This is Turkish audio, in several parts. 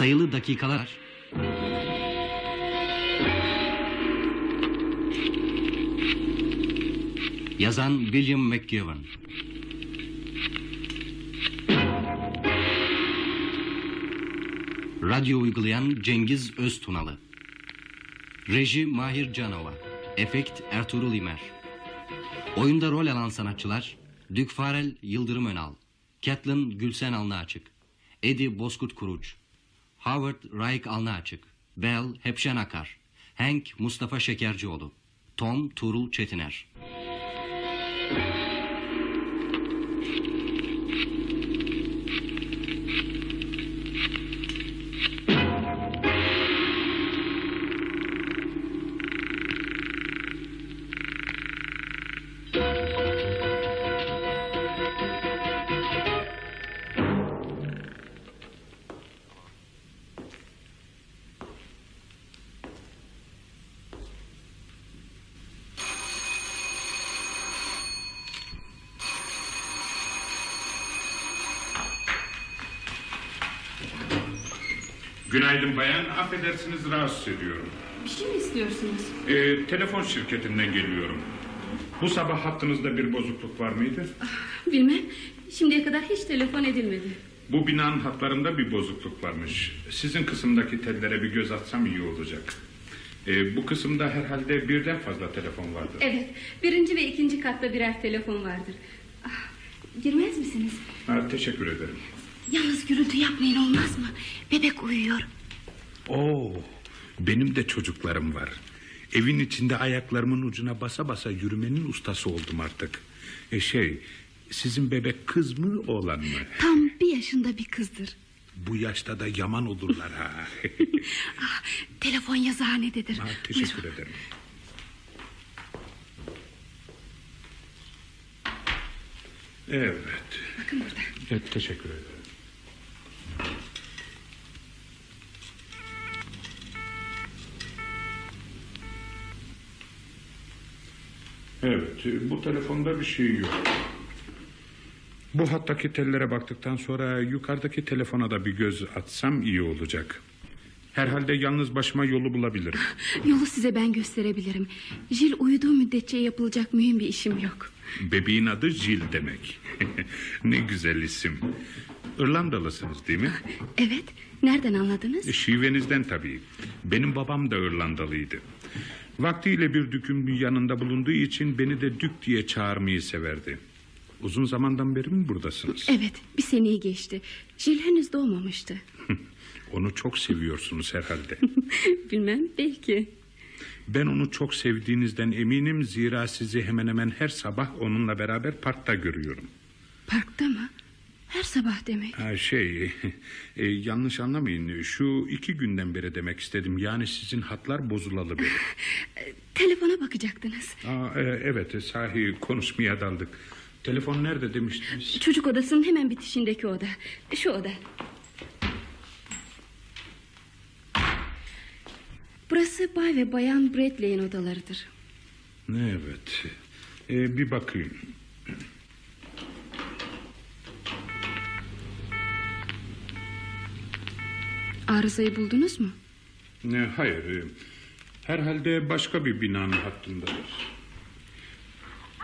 Sayılı dakikalar. Yazan William McGivern. Radyo uygulayan Cengiz Öztunalı. Reji Mahir Canova. Efekt Ertuğrul İmer. Oyunda rol alan sanatçılar Dük Farel Yıldırım Önal, Catelyn Gülsen Alnıaçık, Eddie Bozkurt Kuruç, Howard Raik Alnıaçık, Bell Hepşen Akar, Hank Mustafa Şekercioğlu, Tom Tuğrul Çetiner. Affedersiniz rahatsız ediyorum. Bir şey mi istiyorsunuz? Ee, telefon şirketinden geliyorum. Bu sabah hattınızda bir bozukluk var mıydı? Bilmem. Şimdiye kadar hiç telefon edilmedi. Bu binanın hatlarında bir bozukluk varmış. Sizin kısımdaki tellere bir göz atsam iyi olacak. Ee, bu kısımda herhalde birden fazla telefon vardır. Evet. Birinci ve ikinci katta birer telefon vardır. Ah, girmez misiniz? Ha, teşekkür ederim. Yalnız gürültü yapmayın olmaz mı? Bebek uyuyor. Oo, benim de çocuklarım var. Evin içinde ayaklarımın ucuna basa basa yürümenin ustası oldum artık. E şey, sizin bebek kız mı oğlan mı? Tam bir yaşında bir kızdır. Bu yaşta da yaman olurlar ha. Ah, telefon yazıhanededir. ha teşekkür ederim. Evet. Bakın burada. evet. Teşekkür ederim. Evet, bu telefonda bir şey yok. Bu hattaki tellere baktıktan sonra yukarıdaki telefona da bir göz atsam iyi olacak. Herhalde yalnız başıma yolu bulabilirim. Yolu size ben gösterebilirim. Jil uyuduğu müddetçe yapılacak mühim bir işim yok. Bebeğin adı Jill demek. ne güzel isim. İrlandalısınız değil mi? Evet. Nereden anladınız? Şivenizden tabii. Benim babam da İrlandalıydı. Vaktiyle bir dükün yanında bulunduğu için beni de dük diye çağırmayı severdi. Uzun zamandan beri mi buradasınız? Evet. Bir seneyi geçti. Jil henüz doğmamıştı. Onu çok seviyorsunuz herhalde. Bilmem. Belki. Ben onu çok sevdiğinizden eminim zira sizi hemen hemen her sabah onunla beraber parkta görüyorum. Parkta mı? Her sabah demek. Ha, şey e, yanlış anlamayın şu iki günden beri demek istedim yani sizin hatlar bozulalı beri. Telefona bakacaktınız. Aa, e, evet sahi konuşmaya daldık. Telefon nerede demiştiniz? Çocuk odasının hemen bitişindeki oda. Şu oda. Burası Bay ve Bayan Bradley'in odalarıdır. Evet e, bir bakayım. Arızayı buldunuz mu? Ne, hayır herhalde başka bir binanın hattındadır.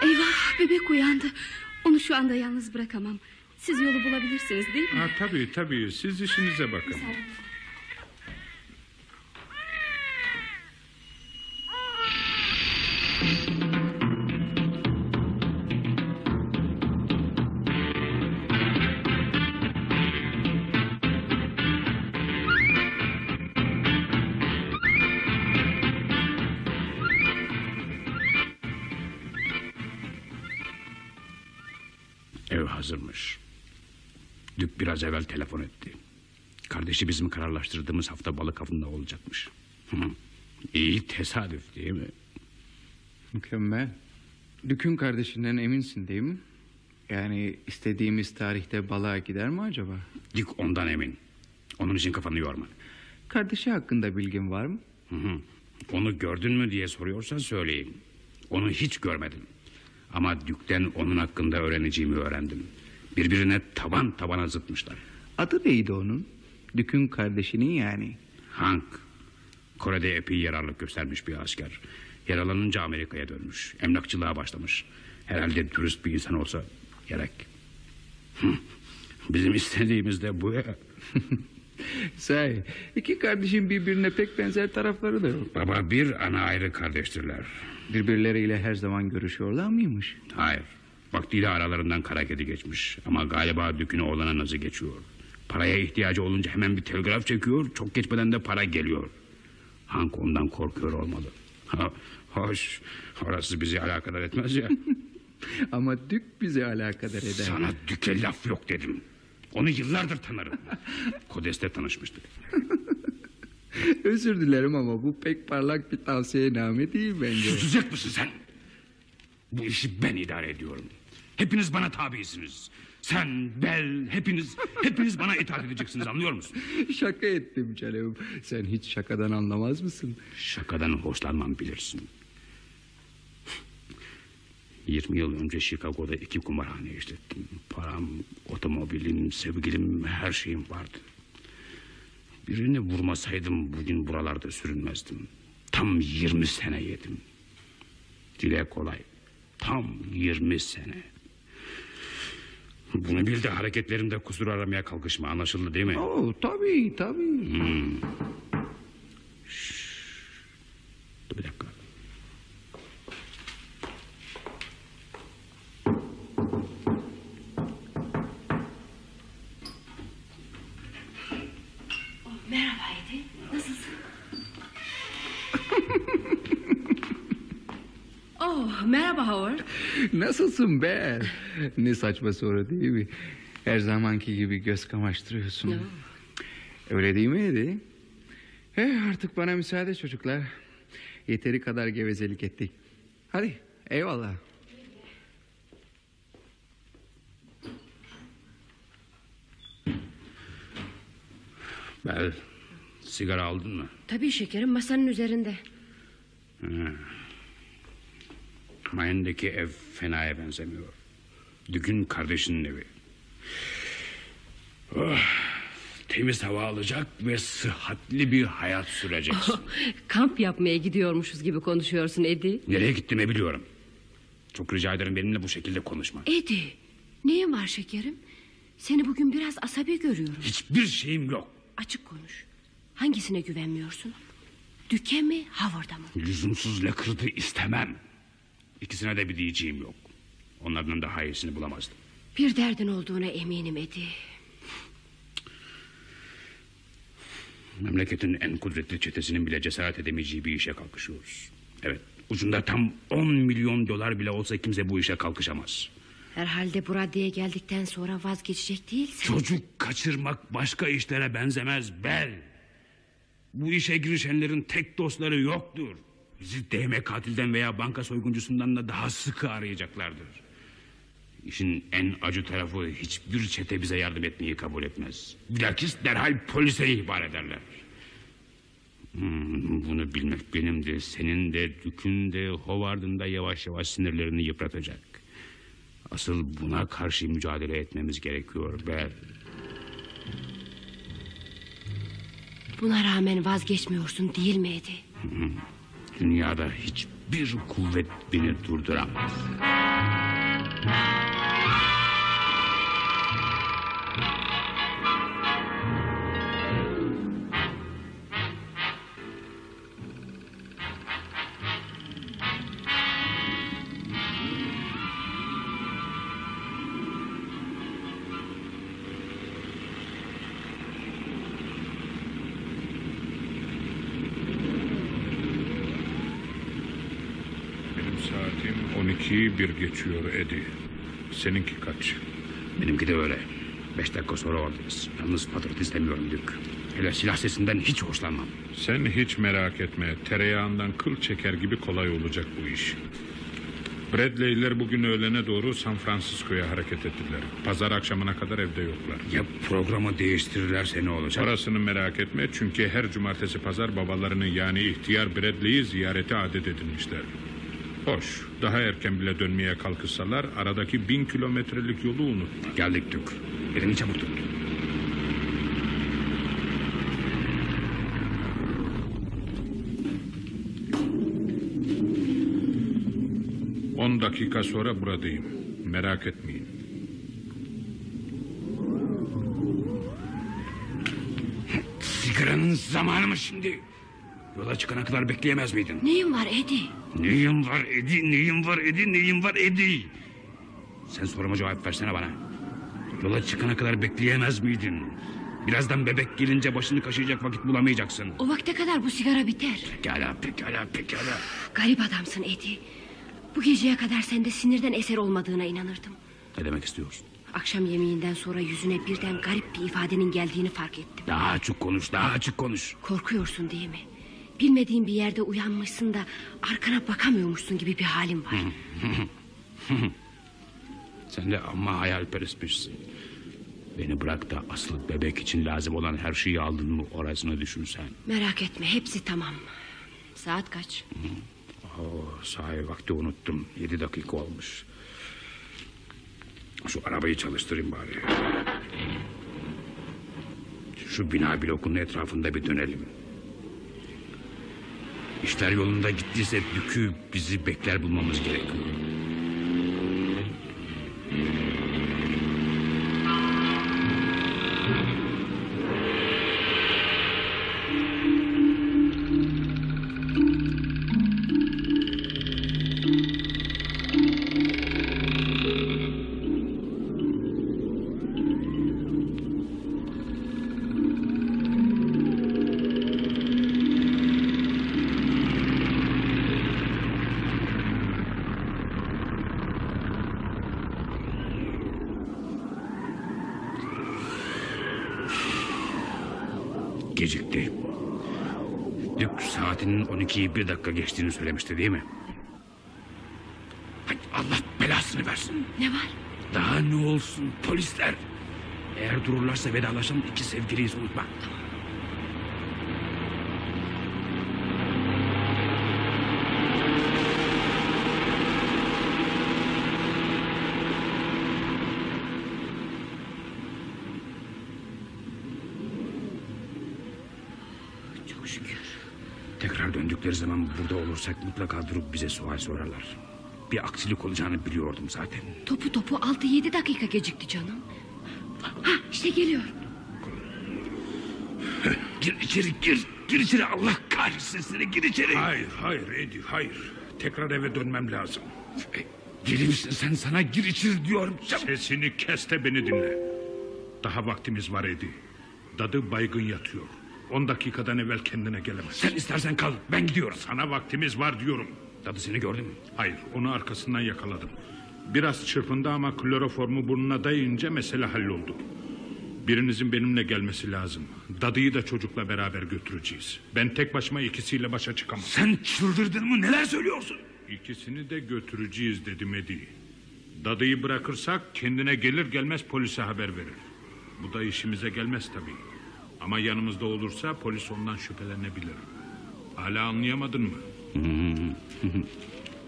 Eyvah bebek uyandı. Onu şu anda yalnız bırakamam. Siz yolu bulabilirsiniz değil mi? Ha, tabii tabii siz işinize bakın. Ev biraz evvel telefon etti. Kardeşi bizim kararlaştırdığımız hafta balık avında olacakmış. İyi tesadüf değil mi? Mükemmel. Dükün kardeşinden eminsin değil mi? Yani istediğimiz tarihte balığa gider mi acaba? Dük ondan emin. Onun için kafanı yorma. Kardeşi hakkında bilgin var mı? Hı hı. Onu gördün mü diye soruyorsan söyleyeyim. Onu hiç görmedim. Ama Dük'ten onun hakkında öğreneceğimi öğrendim. Birbirine taban tabana zıtmışlar. Adı neydi onun? Dük'ün kardeşinin yani. Hank. Kore'de epey yararlık göstermiş bir asker. Yaralanınca Amerika'ya dönmüş. Emlakçılığa başlamış. Herhalde dürüst bir insan olsa gerek. Bizim istediğimiz de bu ya. Say, iki kardeşin birbirine pek benzer tarafları da yok. Baba bir ana ayrı kardeştirler. Birbirleriyle her zaman görüşüyorlar mıymış? Hayır. Vaktiyle aralarından kara kedi geçmiş. Ama galiba dükünü oğlana nazı geçiyor. Paraya ihtiyacı olunca hemen bir telgraf çekiyor. Çok geçmeden de para geliyor. Hank ondan korkuyor olmalı. Ha, hoş. Orası bizi alakadar etmez ya. Ama Dük bizi alakadar eder. Sana düke laf yok dedim. Onu yıllardır tanırım. Kodes'te tanışmıştık. Özür dilerim ama bu pek parlak bir tavsiyename değil bence. Susacak mısın sen? Bu işi ben idare ediyorum. Hepiniz bana tabisiniz. Sen, Bel, hepiniz, hepiniz bana itaat edeceksiniz anlıyor musun? Şaka ettim canım. Sen hiç şakadan anlamaz mısın? Şakadan hoşlanmam bilirsin. 20 yıl önce Chicago'da iki kumarhane işlettim. Param, otomobilim, sevgilim, her şeyim vardı. Birini vurmasaydım bugün buralarda sürünmezdim. Tam 20 sene yedim. Dile kolay. Tam 20 sene. Bunu bil de hareketlerimde kusur aramaya kalkışma anlaşıldı değil mi? Oo, tabii tabii. Dur bir dakika. Oh, merhaba Howard. Nasılsın be? Ne saçma soru değil mi? Her zamanki gibi göz kamaştırıyorsun. Öyle değil mi? Eh, artık bana müsaade çocuklar. Yeteri kadar gevezelik ettik. Hadi eyvallah. Bel, sigara aldın mı? Tabii şekerim masanın üzerinde. Mayendeki ev fenaya benzemiyor. Dükün kardeşinin evi. Oh, temiz hava alacak ve sıhhatli bir hayat süreceksin. Kamp yapmaya gidiyormuşuz gibi konuşuyorsun Edi. Nereye gittiğimi biliyorum. Çok rica ederim benimle bu şekilde konuşma. Edi, neyin var şekerim? Seni bugün biraz asabi görüyorum. Hiçbir şeyim yok. Açık konuş. Hangisine güvenmiyorsun? Düke mi, Howard'a mı? Lüzumsuz lakırdı istemem. İkisine de bir diyeceğim yok. Onlardan daha iyisini bulamazdım. Bir derdin olduğuna eminim Edi. Memleketin en kudretli çetesinin bile cesaret edemeyeceği bir işe kalkışıyoruz. Evet, ucunda tam 10 milyon dolar bile olsa kimse bu işe kalkışamaz. Herhalde bu raddeye geldikten sonra vazgeçecek değilsin. Çocuk kaçırmak başka işlere benzemez bel. Bu işe girişenlerin tek dostları yoktur. Bizi değme katilden veya banka soyguncusundan da daha sıkı arayacaklardır. İşin en acı tarafı hiçbir çete bize yardım etmeyi kabul etmez. Bilakis derhal polise ihbar ederler. Hmm, bunu bilmek benim de senin de Dük'ün de Howard'ın da yavaş yavaş sinirlerini yıpratacak. Asıl buna karşı mücadele etmemiz gerekiyor Bel. Buna rağmen vazgeçmiyorsun değil mi Edi? Dünyada hiçbir kuvvet beni durduramaz. Saatim 12'yi bir geçiyor Edi. Seninki kaç? Benimki de öyle. Beş dakika sonra oradayız. Yalnız patırtı istemiyorum Dük. Hele silah sesinden hiç hoşlanmam. Sen hiç merak etme. Tereyağından kıl çeker gibi kolay olacak bu iş. Bradley'ler bugün öğlene doğru San Francisco'ya hareket ettiler. Pazar akşamına kadar evde yoklar. Ya programı değiştirirlerse ne olacak? Parasını merak etme çünkü her cumartesi pazar babalarının yani ihtiyar Bradley'i ziyarete adet edinmişler. Hoş, daha erken bile dönmeye kalkışsalar aradaki bin kilometrelik yolu unutma. Geldik Dük. Elini çabuk tut. On dakika sonra buradayım. Merak etmeyin. Sigaranın zamanı mı şimdi? Yola çıkana kadar bekleyemez miydin? Neyin var Eddie? Neyim var Edi, neyim var Edi, neyim var Edi? Sen soruma cevap versene bana. Yola çıkana kadar bekleyemez miydin? Birazdan bebek gelince başını kaşıyacak vakit bulamayacaksın. O vakte kadar bu sigara biter. Pekala, pekala, pekala. Garip adamsın Edi. Bu geceye kadar sende sinirden eser olmadığına inanırdım. Ne demek istiyorsun? Akşam yemeğinden sonra yüzüne birden garip bir ifadenin geldiğini fark ettim. Daha açık konuş, daha açık konuş. Korkuyorsun değil mi? Bilmediğin bir yerde uyanmışsın da arkana bakamıyormuşsun gibi bir halin var. Sen de amma hayalperestmişsin. Beni bırak da asıl bebek için lazım olan her şeyi aldın mı orasını düşünsen. Merak etme hepsi tamam. Saat kaç? Oh, sahi vakti unuttum. Yedi dakika olmuş. Şu arabayı çalıştırayım bari. Şu bina blokunun etrafında bir dönelim. İşler yolunda gittiyse Dükü bizi bekler bulmamız gerekiyor. Bir dakika geçtiğini söylemişti değil mi? Hay Allah belasını versin. Ne var? Daha ne olsun polisler. Eğer dururlarsa vedalaşalım iki sevgiliyiz unutma. Çok Döndükleri zaman burada olursak mutlaka durup bize sual sorarlar. Bir aksilik olacağını biliyordum zaten. Topu topu 6-7 dakika gecikti canım. Ha işte geliyor. Gir içeri gir. Gir içeri Allah kahretsin seni gir içeri. Hayır, hayır Edi, hayır. Tekrar eve dönmem lazım. E, Deli misin sen sana gir içeri diyorum. Sesini kes de beni dinle. Daha vaktimiz var Edi. Dadı baygın yatıyor. On dakikadan evvel kendine gelemez. Sen istersen kal ben gidiyorum. Sana vaktimiz var diyorum. Dadı seni gördüm. Hayır, onu arkasından yakaladım. Biraz çırpındı ama kloroformu burnuna dayayınca mesele halloldu. Birinizin benimle gelmesi lazım. Dadıyı da çocukla beraber götüreceğiz. Ben tek başıma ikisiyle başa çıkamam. Sen çıldırdın mı neler söylüyorsun? İkisini de götüreceğiz dedim Edi. Dadıyı bırakırsak kendine gelir gelmez polise haber verir. Bu da işimize gelmez tabii. Ama yanımızda olursa polis ondan şüphelenebilir. Hala anlayamadın mı?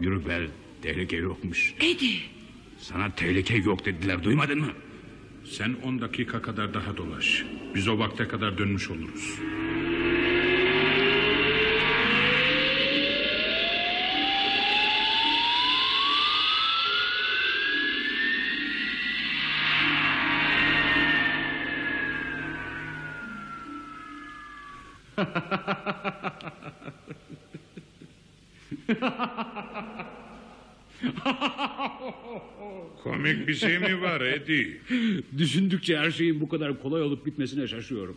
Yürü be tehlike yokmuş. Edi. Sana tehlike yok dediler duymadın mı? Sen on dakika kadar daha dolaş. Biz o vakte kadar dönmüş oluruz. Komik bir şey mi var Edi? Düşündükçe her şeyin bu kadar kolay olup bitmesine şaşıyorum.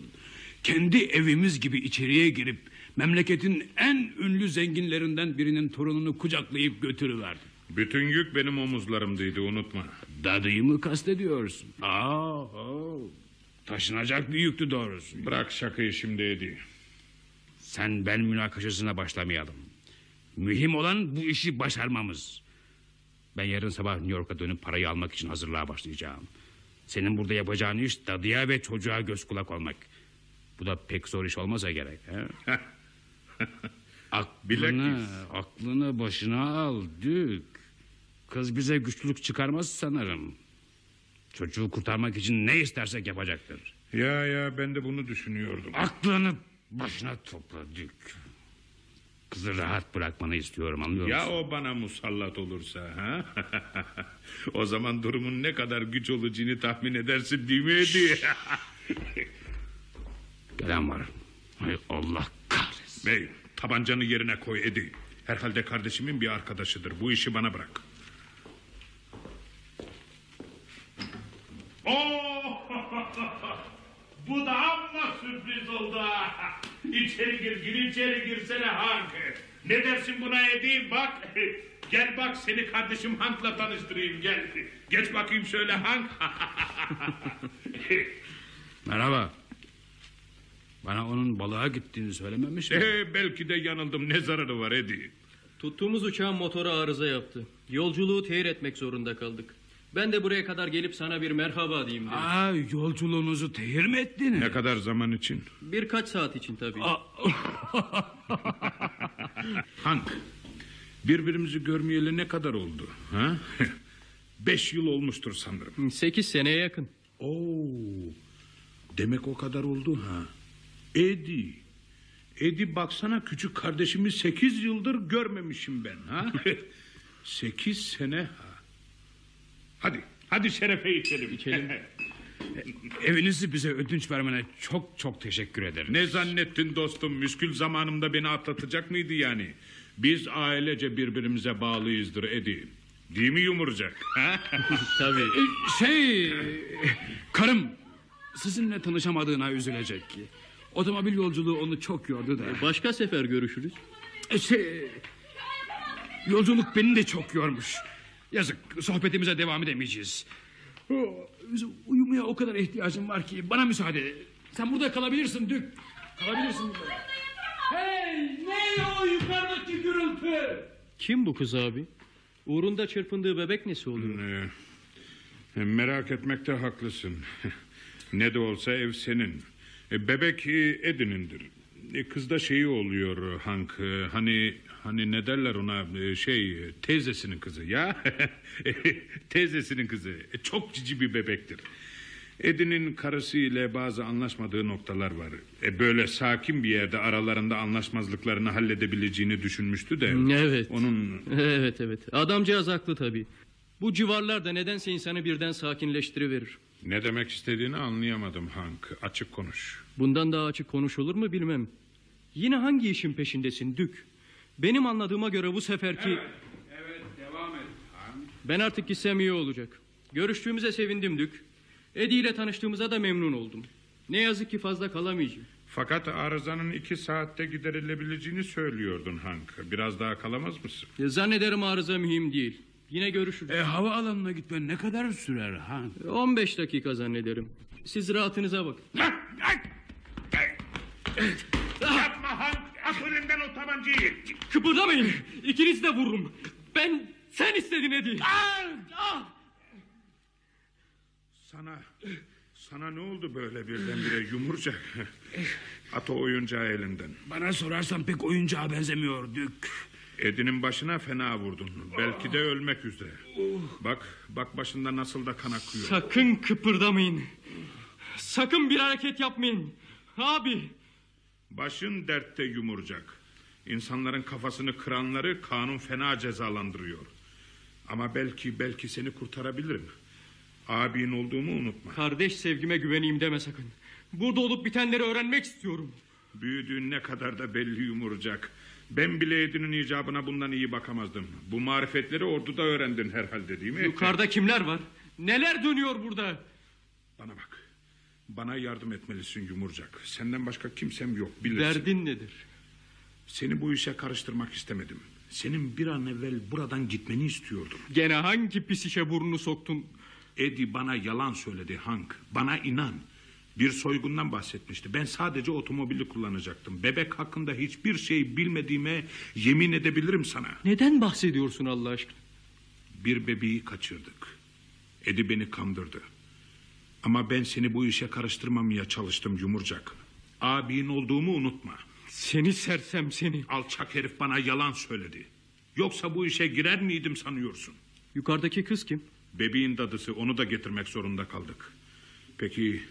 Kendi evimiz gibi içeriye girip memleketin en ünlü zenginlerinden birinin torununu kucaklayıp götürüverdim. Bütün yük benim omuzlarımdaydı unutma. Dadıyı mı kastediyorsun? Aa, aa, taşınacak bir yüktü doğrusu. Bırak şakayı şimdi Edi. Sen ben münakaşasına başlamayalım. Mühim olan bu işi başarmamız. Ben yarın sabah New York'a dönüp parayı almak için hazırlığa başlayacağım. Senin burada yapacağın iş dadıya ve çocuğa göz kulak olmak. Bu da pek zor iş olmasa gerek. He? aklını, aklını başına al Dük. Kız bize güçlülük çıkarmaz sanırım. Çocuğu kurtarmak için ne istersek yapacaktır. Ya ya ben de bunu düşünüyordum. Aklını başına topla Dük. Kız kızı rahat bırakmanı istiyorum anlıyor Ya musun? o bana musallat olursa ha? o zaman durumun ne kadar güç olacağını tahmin edersin değil mi Edi? Gelen var. Hay Allah kahretsin. Bey tabancanı yerine koy Edi. Herhalde kardeşimin bir arkadaşıdır. Bu işi bana bırak. Oo! Bu da amma sürpriz oldu. ha. İçeri gir, gir içeri girsene Hank. Ne dersin buna Edi? Bak, gel bak seni kardeşim Hank'la tanıştırayım gel. Geç bakayım şöyle Hank. Merhaba. Bana onun balığa gittiğini söylememiş mi? Ee, belki de yanıldım. Ne zararı var Edi? Tuttuğumuz uçağın motoru arıza yaptı. Yolculuğu tehir etmek zorunda kaldık. Ben de buraya kadar gelip sana bir merhaba diyeyim dedim. Aa, yolculuğunuzu tehir mi ettiniz? Ne kadar zaman için? Birkaç saat için tabii. Hank, birbirimizi görmeyeli ne kadar oldu? Ha? Beş yıl olmuştur sanırım. Sekiz seneye yakın. Oo, demek o kadar oldu ha. Edi, Edi baksana küçük kardeşimi sekiz yıldır görmemişim ben ha. sekiz sene ha. Hadi, hadi şerefe içelim. İçelim. Evinizi bize ödünç vermene çok çok teşekkür ederim. ne zannettin dostum? Müskül zamanımda beni atlatacak mıydı yani? Biz ailece birbirimize bağlıyızdır Edi. Değil mi yumurcak? Tabii. Şey, karım sizinle tanışamadığına üzülecek. Otomobil yolculuğu onu çok yordu da. Başka sefer görüşürüz. Şey, yolculuk beni de çok yormuş. Yazık, sohbetimize devam edemeyeceğiz. O, Uyumaya o kadar ihtiyacım var ki bana müsaade. Sen burada kalabilirsin Dük. Kalabilirsin burada. Hey, ne o yukarıdaki gürültü? Kim bu kız abi? Uğrunda çırpındığı bebek nesi oluyor? Ee, merak etmekte haklısın. ne de olsa ev senin. E, Bebek e, Edin'indir. E, Kızda şeyi oluyor Hank. e, Hani hani ne derler ona e, şey e, teyzesinin kızı ya. teyzesinin kızı. E, Çok cici bir bebektir. Edin'in karısı ile bazı anlaşmadığı noktalar var. E, böyle sakin bir yerde aralarında anlaşmazlıklarını halledebileceğini düşünmüştü de. Evet. Onun Evet evet. Adamcağız haklı tabii. Bu civarlarda nedense insanı birden sakinleştiriverir. ne demek istediğini anlayamadım Hank. Açık konuş. Bundan daha açık konuşulur mu bilmem. Yine hangi işin peşindesin Dük? Benim anladığıma göre bu seferki... Evet, devam et. Ben artık gitsem iyi olacak. Görüştüğümüze sevindim Dük. Eddie ile tanıştığımıza da memnun oldum. Ne yazık ki fazla kalamayacağım. Fakat arızanın iki saatte giderilebileceğini söylüyordun Hank. Biraz daha kalamaz mısın? Ya Zannederim arıza mühim değil. Yine görüşürüz. E, hava alanına gitmen ne kadar sürer ha? 15 dakika zannederim. Siz rahatınıza bakın. Yapma Hank! At önümden o tabancayı! Kıpırdamayın. İkiniz de vururum. Ben sen istedin Eddie. Sana... Sana ne oldu böyle birdenbire yumurcak? At o oyuncağı elinden. Bana sorarsan pek oyuncağa benzemiyor Dük. Edinin başına fena vurdun. Belki de ölmek üzere. Bak, bak başında nasıl da kan akıyor. Sakın kıpırdamayın. Sakın bir hareket yapmayın. Abi. Başın dertte yumurcak. İnsanların kafasını kıranları kanun fena cezalandırıyor. Ama belki belki seni kurtarabilirim. Abin olduğumu unutma. Kardeş sevgime güveneyim deme sakın. Burada olup bitenleri öğrenmek istiyorum. Büyüdüğün ne kadar da belli yumurcak. Ben bile Edin'in icabına bundan iyi bakamazdım. Bu marifetleri orduda öğrendin herhalde değil mi? Yukarıda kimler var? Neler dönüyor burada? Bana bak. Bana yardım etmelisin yumurcak. Senden başka kimsem yok bilirsin. Derdin nedir? Seni bu işe karıştırmak istemedim. Senin bir an evvel buradan gitmeni istiyordum. Gene hangi pis işe burnunu soktun? Eddie bana yalan söyledi Hank. Bana inan. Bir soygundan bahsetmişti. Ben sadece otomobili kullanacaktım. Bebek hakkında hiçbir şey bilmediğime yemin edebilirim sana. Neden bahsediyorsun Allah aşkına? Bir bebeği kaçırdık. Eddie beni kandırdı. Ama ben seni bu işe karıştırmamaya çalıştım yumurcak. Abin olduğumu unutma. Seni sersem seni. Alçak herif bana yalan söyledi. Yoksa bu işe girer miydim sanıyorsun? Yukarıdaki kız kim? Bebeğin dadısı onu da getirmek zorunda kaldık. Peki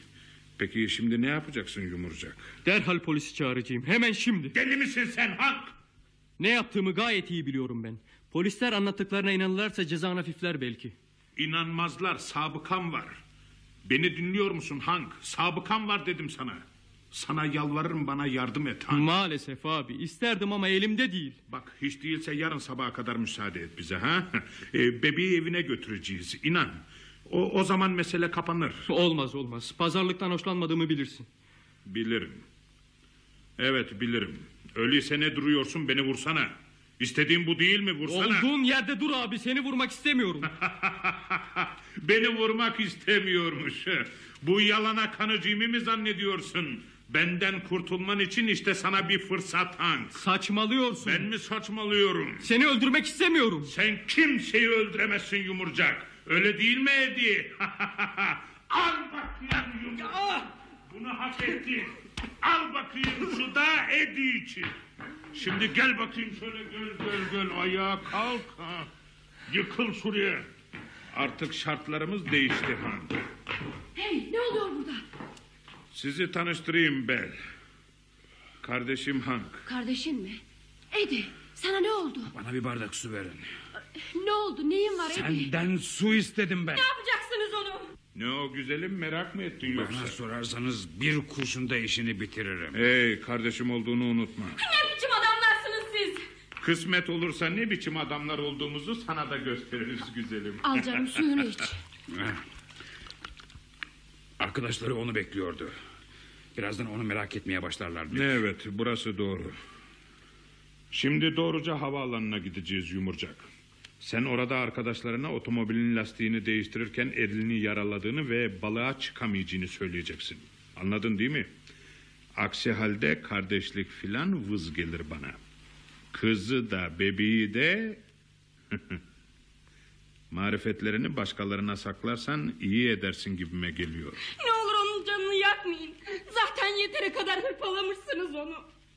peki şimdi ne yapacaksın yumurcak? Derhal polisi çağıracağım. Hemen şimdi. Deli misin sen Hank? Ne yaptığımı gayet iyi biliyorum ben. Polisler anlattıklarına inanırlarsa cezan hafifler belki. İnanmazlar sabıkam var. Beni dinliyor musun Hank? Sabıkam var dedim sana. Sana yalvarırım bana yardım et Hank. Maalesef abi isterdim ama elimde değil. Bak hiç değilse yarın sabaha kadar müsaade et bize ha. E, bebeği evine götüreceğiz inan. O, o zaman mesele kapanır. Olmaz olmaz. Pazarlıktan hoşlanmadığımı bilirsin. Bilirim. Evet bilirim. Öyleyse ne duruyorsun beni vursana. İstediğin bu değil mi vursana. Olduğun yerde dur abi seni vurmak istemiyorum. Beni vurmak istemiyormuş. Bu yalana kanıcımı mi zannediyorsun? Benden kurtulman için işte sana bir fırsat Hank. Saçmalıyorsun. Ben mi saçmalıyorum? Seni öldürmek istemiyorum. Sen kimseyi öldüremezsin yumurcak. Öyle değil mi Edi? Al bakayım yumurcak. Bunu hak ettin. Al bakayım şu da Edi için. Şimdi gel bakayım şöyle göl göl göl ayağa kalk. Ha. Yıkıl şuraya. Artık şartlarımız değişti Han. Hey ne oluyor burada? Sizi tanıştırayım Bel. Kardeşim Hank. Kardeşin mi? Edi sana ne oldu? Bana bir bardak su verin. Ne oldu neyin var Edi? Senden su istedim ben. Ne yapacaksınız onu? Ne o güzelim merak mı ettin Bana yoksa? sorarsanız bir kurşunda işini bitiririm. Hey kardeşim olduğunu unutma. Ne biçim? Kısmet olursa ne biçim adamlar olduğumuzu sana da gösteririz güzelim. Al canım suyunu iç. Arkadaşları onu bekliyordu. Birazdan onu merak etmeye başlarlar. diyor. Evet burası doğru. Şimdi doğruca havaalanına gideceğiz Yumurcak. Sen orada arkadaşlarına otomobilin lastiğini değiştirirken elini yaraladığını ve balığa çıkamayacağını söyleyeceksin. Anladın değil mi? Aksi halde kardeşlik filan vız gelir bana. Kızı da bebeği de... Marifetlerini başkalarına saklarsan iyi edersin gibime geliyor. Ne olur onun canını yakmayın. Zaten yeteri kadar hırpalamışsınız onu.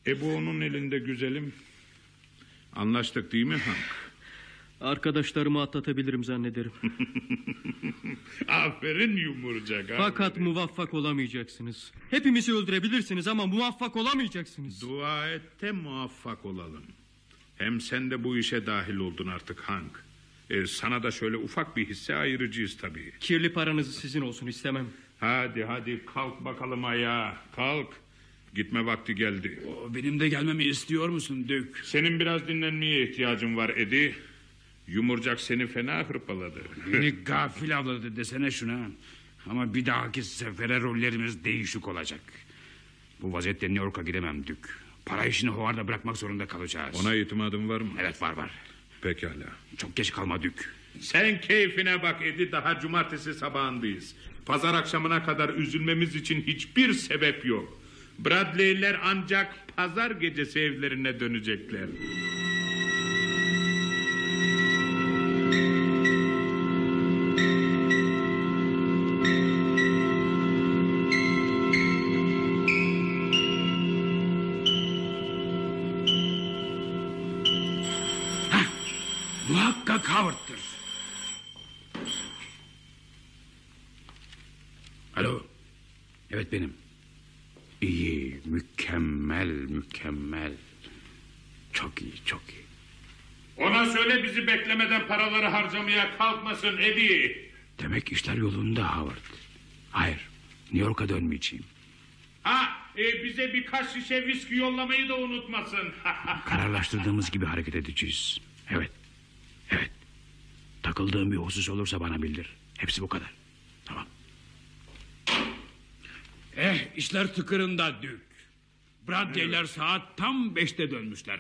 E bu onun elinde güzelim. Anlaştık değil mi Hank? Arkadaşlarımı atlatabilirim zannederim. Aferin yumurcak. aferin. Fakat muvaffak olamayacaksınız. Hepimizi öldürebilirsiniz ama muvaffak olamayacaksınız. Dua et de muvaffak olalım. Hem sen de bu işe dahil oldun artık Hank. E, sana da şöyle ufak bir hisse ayıracağız tabii. Kirli paranız sizin olsun istemem. Hadi hadi kalk bakalım ayağa. Kalk. Gitme vakti geldi. O, Benim de gelmemi istiyor musun Dük? Senin biraz dinlenmeye ihtiyacın var Edi. Yumurcak seni fena hırpaladı. Beni gafil avladı desene şuna. Ama bir dahaki sefere rollerimiz değişik olacak. Bu vaziyette New York'a gidemem Dük. Para işini hovarda bırakmak zorunda kalacağız. Ona itimadın var mı? Evet var var. Pekala. Çok geç kalma Dük. Sen keyfine bak Edi daha cumartesi sabahındayız. Pazar akşamına kadar üzülmemiz için hiçbir sebep yok. Bradley'ler ancak pazar gecesi evlerine dönecekler. Bizi beklemeden paraları harcamaya kalkmasın Edi. Demek işler yolunda Howard. Hayır, New York'a dönmeyeceğim. Ha e, bize birkaç şişe viski yollamayı da unutmasın. Kararlaştırdığımız gibi hareket edeceğiz. Evet, evet. Takıldığım bir husus olursa bana bildir. Hepsi bu kadar. Tamam. Eh, işler tıkırında Dük. Bradley'ler saat tam beşte dönmüşler.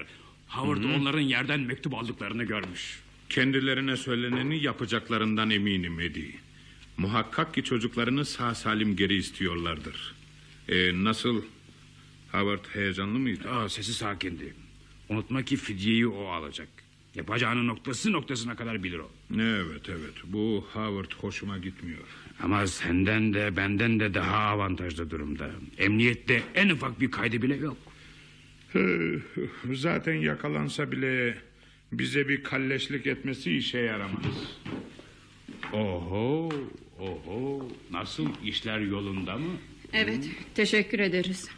Howard onların yerden mektup aldıklarını görmüş. Kendilerine söyleneni yapacaklarından eminim Edi. Muhakkak ki çocuklarını sağ salim geri istiyorlardır. E, nasıl? Howard heyecanlı mıydı? Aa, sesi sakindi. Unutma ki fidyeyi o alacak. Yapacağını noktası noktasına kadar bilir o. Evet evet bu Howard hoşuma gitmiyor. Ama senden de benden de daha avantajlı durumda. Emniyette en ufak bir kaydı bile yok. Zaten yakalansa bile bize bir kalleşlik etmesi işe yaramaz. Oho, oho. Nasıl işler yolunda mı? Evet teşekkür ederiz.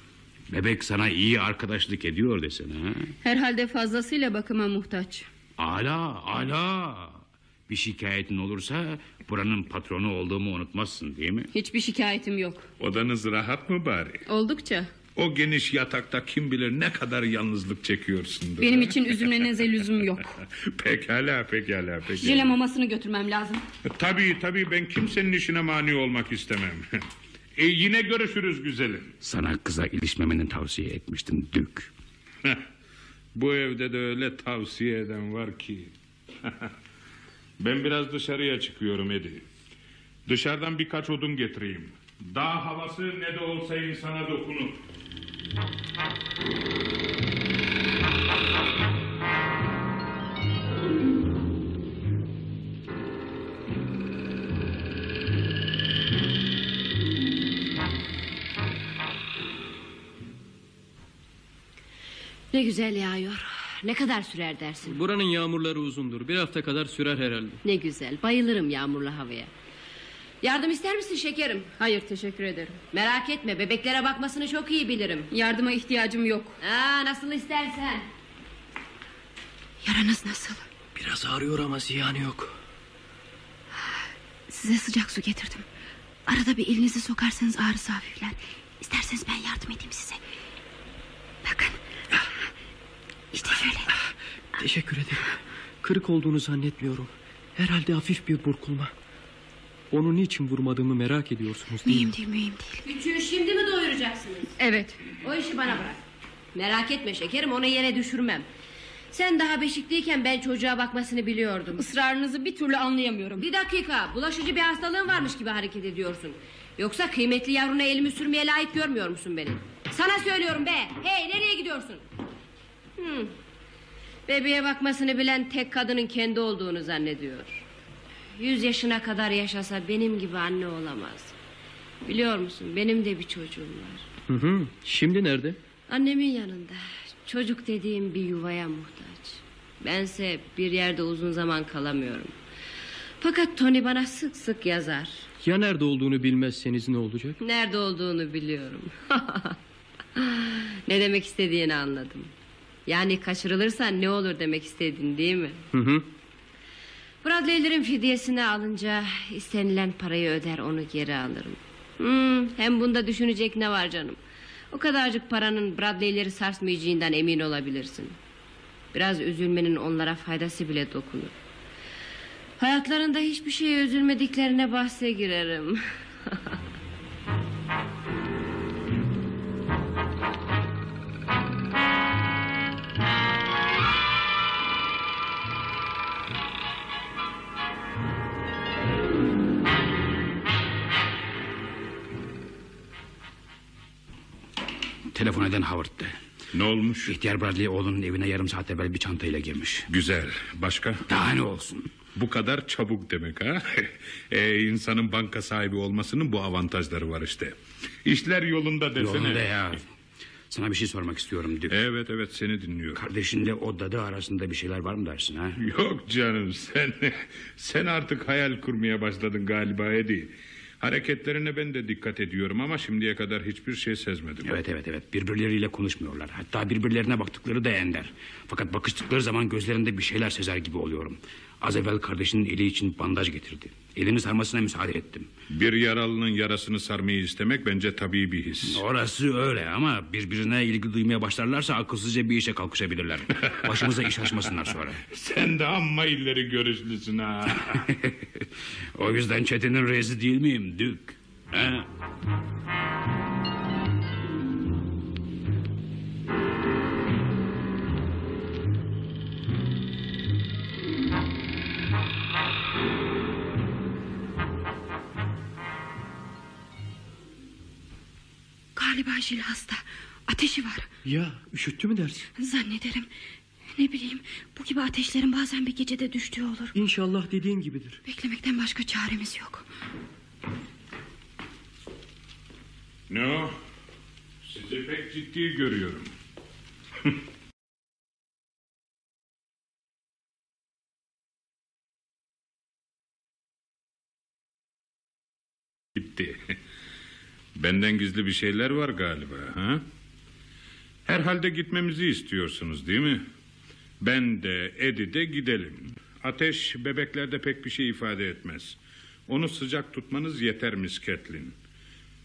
Bebek sana iyi arkadaşlık ediyor desene. Ha? Herhalde fazlasıyla bakıma muhtaç. Ala ala. Bir şikayetin olursa buranın patronu olduğumu unutmazsın değil mi? Hiçbir şikayetim yok. Odanız rahat mı bari? Oldukça. O geniş yatakta kim bilir ne kadar yalnızlık çekiyorsundur. Benim için üzülmenize lüzum yok. pekala pekala pekala. Jele mamasını götürmem lazım. Tabii tabii ben kimsenin işine mani olmak istemem. e, yine görüşürüz güzelim. Sana kıza ilişmemeni tavsiye etmiştim Dük. Bu evde de öyle tavsiye eden var ki. ben biraz dışarıya çıkıyorum Edi. Dışarıdan birkaç odun getireyim. Dağ havası ne de olsa insana dokunur. Ne güzel yağıyor. Ne kadar sürer dersin? Buranın yağmurları uzundur. Bir hafta kadar sürer herhalde. Ne güzel. Bayılırım yağmurlu havaya. Yardım ister misin şekerim? Hayır teşekkür ederim. Merak etme bebeklere bakmasını çok iyi bilirim. Yardıma ihtiyacım yok. Aa, nasıl istersen. Yaranız nasıl? Biraz ağrıyor ama ziyanı yok. Size sıcak su getirdim. Arada bir elinizi sokarsanız ağrısı hafifler. İsterseniz ben yardım edeyim size. Bakın. İşte şöyle. Teşekkür ederim. Kırık olduğunu zannetmiyorum. Herhalde hafif bir burkulma. Onu niçin vurmadığımı merak ediyorsunuz değil mi? Mühim değil mühim değil. Küçüğü şimdi mi doyuracaksınız? Evet. O işi bana bırak. Merak etme şekerim onu yere düşürmem. Sen daha beşikliyken ben çocuğa bakmasını biliyordum. Israrınızı bir türlü anlayamıyorum. Bir dakika bulaşıcı bir hastalığın varmış gibi hareket ediyorsun. Yoksa kıymetli yavruna elimi sürmeye layık görmüyor musun beni? Sana söylüyorum be. Hey nereye gidiyorsun? Hmm. Bebeğe bakmasını bilen tek kadının kendi olduğunu zannediyor. Yüz yaşına kadar yaşasa benim gibi anne olamaz. Biliyor musun benim de bir çocuğum var. Hı hı. Şimdi nerede? Annemin yanında. Çocuk dediğim bir yuvaya muhtaç. Bense bir yerde uzun zaman kalamıyorum. Fakat Tony bana sık sık yazar. Ya nerede olduğunu bilmezseniz ne olacak? Nerede olduğunu biliyorum. ne demek istediğini anladım. Yani kaçırılırsan ne olur demek istedin değil mi? Hı hı. Bradley'lerin fidyesini alınca istenilen parayı öder onu geri alırım. Hmm, hem bunda düşünecek ne var canım? O kadarcık paranın Bradley'leri sarsmayacağından emin olabilirsin. Biraz üzülmenin onlara faydası bile dokunur. Hayatlarında hiçbir şeye üzülmediklerine bahse girerim. Telefon eden Howard'dı. Ne olmuş? İhtiyar Bradley oğlunun evine yarım saat evvel bir çantayla girmiş. Güzel. Başka? Daha ne olsun? Bu kadar çabuk demek ha? e, insanın banka sahibi olmasının bu avantajları var işte. İşler yolunda desene. Yolunda ya. Sana bir şey sormak istiyorum Dük. Evet evet seni dinliyorum. Kardeşinle o dadı arasında bir şeyler var mı dersin ha? Yok canım sen sen artık hayal kurmaya başladın galiba Edi. Hareketlerine ben de dikkat ediyorum ama şimdiye kadar hiçbir şey sezmedim. Evet evet evet birbirleriyle konuşmuyorlar. Hatta birbirlerine baktıkları da ender. Fakat bakıştıkları zaman gözlerinde bir şeyler sezer gibi oluyorum. Az evvel kardeşinin eli için bandaj getirdi. Elini sarmasına müsaade ettim. Bir yaralının yarasını sarmayı istemek bence tabii bir his. Orası öyle ama birbirine ilgi duymaya başlarlarsa akılsızca bir işe kalkışabilirler. Başımıza iş açmasınlar sonra. Sen de amma ileri görüşlüsün ha. o yüzden çetenin reisi değil miyim Dük? Ha? Galiba Jil hasta. Ateşi var. Ya üşüttü mü dersin? Zannederim. Ne bileyim bu gibi ateşlerin bazen bir gecede düştüğü olur. İnşallah dediğin gibidir. Beklemekten başka çaremiz yok. ne o? Sizi pek ciddi görüyorum. Gitti. Benden gizli bir şeyler var galiba. Ha? Herhalde gitmemizi istiyorsunuz değil mi? Ben de Edi de gidelim. Ateş bebeklerde pek bir şey ifade etmez. Onu sıcak tutmanız yeter Miss Catlin.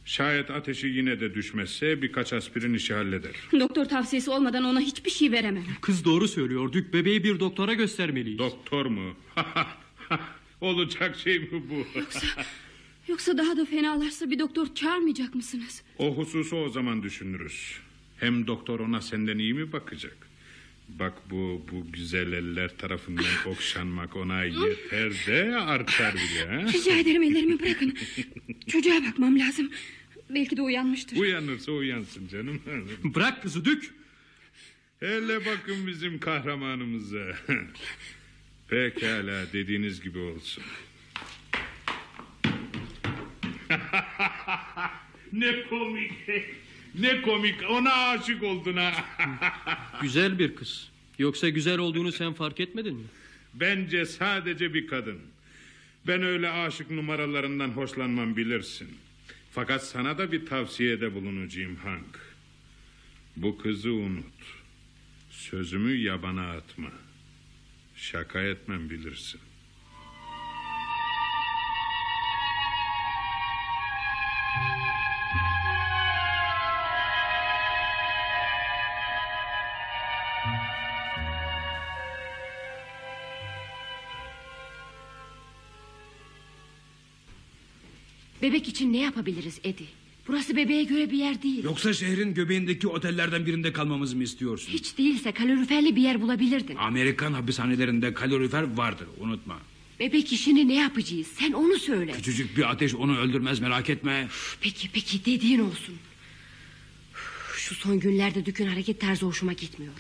Şayet ateşi yine de düşmezse birkaç aspirin işi halleder. Doktor tavsiyesi olmadan ona hiçbir şey veremem. Kız doğru söylüyor. Dük bebeği bir doktora göstermeliyiz. Doktor mu? Olacak şey mi bu? Yoksa daha da fenalarsa bir doktor çağırmayacak mısınız? o hususu o zaman düşünürüz. Hem doktor ona senden iyi mi bakacak? Bak bu bu güzel eller tarafından okşanmak ona yeter de artar bile. Ha? Rica ederim ellerimi bırakın. Çocuğa bakmam lazım. Belki de uyanmıştır. Uyanırsa uyansın canım. Bırak kızı Dük. Hele bakın bizim kahramanımıza. Pekala dediğiniz gibi olsun. ne komik. Ne komik. Ona aşık oldun ha. Güzel bir kız. Yoksa güzel olduğunu sen fark etmedin mi? Bence sadece bir kadın. Ben öyle aşık numaralarından hoşlanmam bilirsin. Fakat sana da bir tavsiyede bulunacağım Hank. Bu kızı unut. Sözümü yabana atma. Şaka etmem bilirsin. Bebek için ne yapabiliriz Edi? Burası bebeğe göre bir yer değil. Yoksa şehrin göbeğindeki otellerden birinde kalmamızı mı istiyorsun? Hiç değilse kaloriferli bir yer bulabilirdin. Amerikan hapishanelerinde kalorifer vardır unutma. Bebek işini ne yapacağız? Sen onu söyle. Küçücük bir ateş onu öldürmez merak etme. Peki peki dediğin olsun. Şu son günlerde Dük'ün hareket tarzı hoşuma gitmiyor.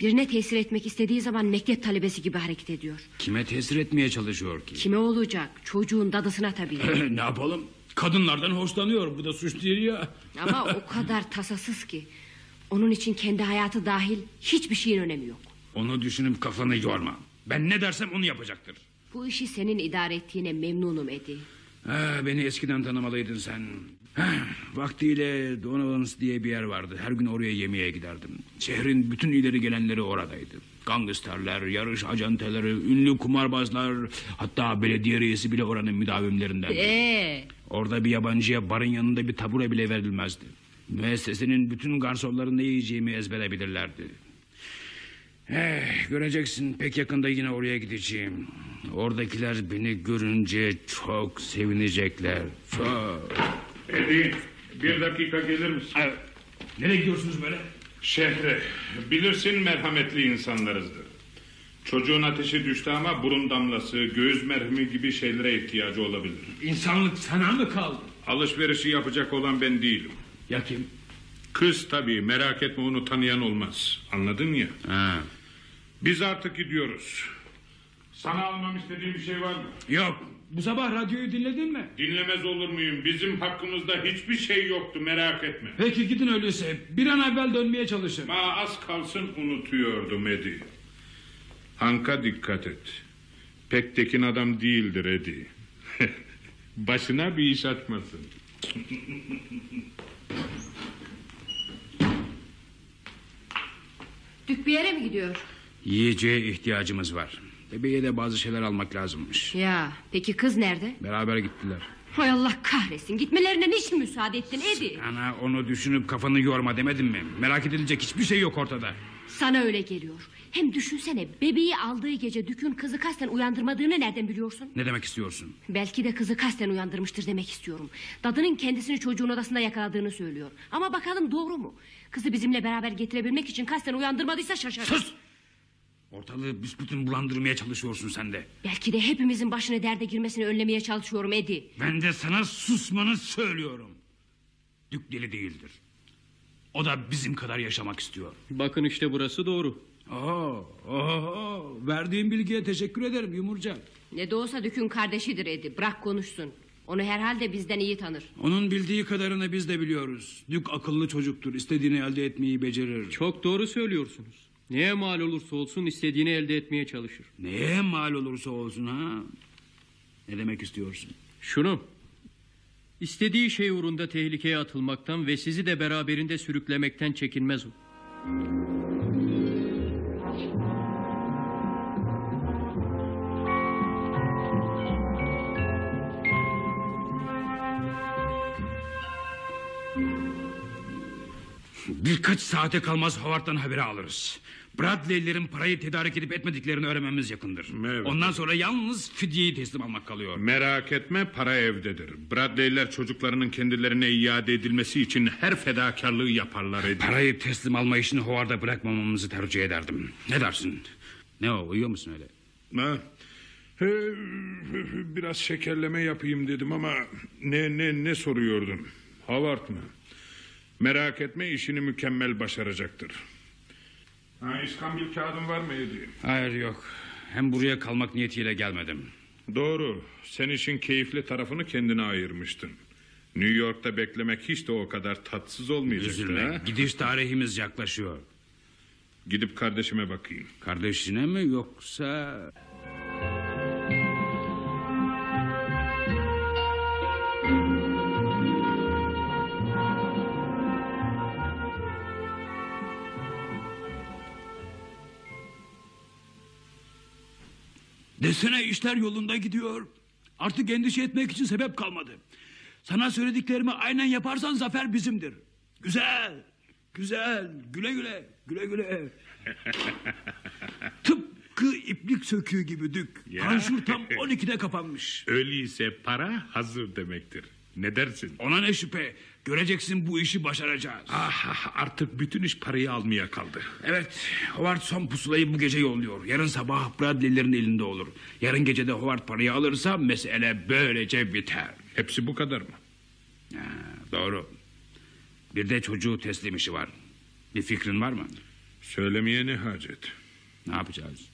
Birine tesir etmek istediği zaman mektep talebesi gibi hareket ediyor. Kime tesir etmeye çalışıyor ki? Kime olacak? Çocuğun dadısına tabii. ne yapalım? Kadınlardan hoşlanıyor. Bu da suç değil ya. Ama o kadar tasasız ki. Onun için kendi hayatı dahil hiçbir şeyin önemi yok. Onu düşünüp kafanı yorma. Ben ne dersem onu yapacaktır. Bu işi senin idare ettiğine memnunum Edi. Ha, beni eskiden tanımalıydın sen. Vaktiyle Donovan's diye bir yer vardı. Her gün oraya yemeğe giderdim. Şehrin bütün ileri gelenleri oradaydı. Gangsterler, yarış ajanteleri, ünlü kumarbazlar... ...hatta belediye reisi bile oranın müdavimlerinden. Ee, Orada bir yabancıya barın yanında bir tabure bile verilmezdi. Müessesenin bütün garsonların ne yiyeceğimi ezbere bilirlerdi. Eh, göreceksin pek yakında yine oraya gideceğim. Oradakiler beni görünce çok sevinecekler. Çok. Eddie bir dakika gelir misin? Nereye gidiyorsunuz böyle? Şehre. Bilirsin merhametli insanlarızdır. Çocuğun ateşi düştü ama burun damlası, göğüs merhemi gibi şeylere ihtiyacı olabilir. İnsanlık sana mı kaldı? Alışverişi yapacak olan ben değilim. Ya kim? Kız tabii merak etme onu tanıyan olmaz. Anladın ya. Ha. Biz artık gidiyoruz. Sana almam istediğin bir şey var mı? Yok. Bu sabah radyoyu dinledin mi? Dinlemez olur muyum? Bizim hakkımızda hiçbir şey yoktu merak etme. Peki gidin öyleyse. Bir an evvel dönmeye çalışın. Ma az kalsın unutuyordum Edi. Hank'a dikkat et. Pek tekin adam değildir Edi. Başına bir iş açmasın. Dük bir yere mi gidiyor? Yiyeceğe ihtiyacımız var. Bebeğe de bazı şeyler almak lazımmış. Ya peki kız nerede? Beraber gittiler. Hay Allah kahretsin gitmelerine niçin müsaade ettin Edi? Ana onu düşünüp kafanı yorma demedim mi? Merak edilecek hiçbir şey yok ortada. Sana öyle geliyor. Hem düşünsene bebeği aldığı gece Dük'ün kızı kasten uyandırmadığını nereden biliyorsun? Ne demek istiyorsun? Belki de kızı kasten uyandırmıştır demek istiyorum. Dadının kendisini çocuğun odasında yakaladığını söylüyor. Ama bakalım doğru mu? Kızı bizimle beraber getirebilmek için kasten uyandırmadıysa şaşarım. Sus! Ortalığı büsbütün bulandırmaya çalışıyorsun sen de. Belki de hepimizin başına derde girmesini önlemeye çalışıyorum Edi. Ben de sana susmanı söylüyorum. Dük deli değildir. O da bizim kadar yaşamak istiyor. Bakın işte burası doğru. Oo, oo, verdiğin bilgiye teşekkür ederim yumurcak. Ne de olsa Dük'ün kardeşidir Edi. Bırak konuşsun. Onu herhalde bizden iyi tanır. Onun bildiği kadarını biz de biliyoruz. Dük akıllı çocuktur. İstediğini elde etmeyi becerir. Çok doğru söylüyorsunuz. Neye mal olursa olsun istediğini elde etmeye çalışır. Neye mal olursa olsun ha? Ne demek istiyorsun? Şunu. İstediği şey uğrunda tehlikeye atılmaktan ve sizi de beraberinde sürüklemekten çekinmez o. Birkaç saate kalmaz Howard'dan haberi alırız. Bradley'lerin parayı tedarik edip etmediklerini öğrenmemiz yakındır. Evet. Ondan sonra yalnız fidyeyi teslim almak kalıyor. Merak etme para evdedir. Bradley'ler çocuklarının kendilerine iade edilmesi için her fedakarlığı yaparlar Eddie. Parayı teslim alma işini Howard'a bırakmamamızı tercih ederdim. Ne dersin? Ne o uyuyor musun öyle? Ha? Biraz şekerleme yapayım dedim ama ne ne ne soruyordun? Howard mı? Merak etme işini mükemmel başaracaktır. Ha, İskambil kağıdın var mı? Hayır yok. Hem buraya kalmak niyetiyle gelmedim. Doğru. Sen işin keyifli tarafını kendine ayırmıştın. New York'ta beklemek hiç de o kadar tatsız olmayacaktı. Üzülme. ha? Gidiş tarihimiz yaklaşıyor. Gidip kardeşime bakayım. Kardeşine mi yoksa... Desene işler yolunda gidiyor. Artık endişe etmek için sebep kalmadı. Sana söylediklerimi aynen yaparsan zafer bizimdir. Güzel, güzel, güle güle, güle güle. Tıpkı iplik söküğü gibi dük. Ya. Panşur tam 12'de kapanmış. Öyleyse para hazır demektir. Ne dersin? Ona ne şüphe. Göreceksin bu işi başaracağız. Ah, artık bütün iş parayı almaya kaldı. Evet, Howard son pusulayı bu gece yolluyor. Yarın sabah Bradley'lerin elinde olur. Yarın gece de Howard parayı alırsa mesele böylece biter. Hepsi bu kadar mı? Ha, doğru. Bir de çocuğu teslim işi var. Bir fikrin var mı? Söylemeye ne hacet? Ne yapacağız?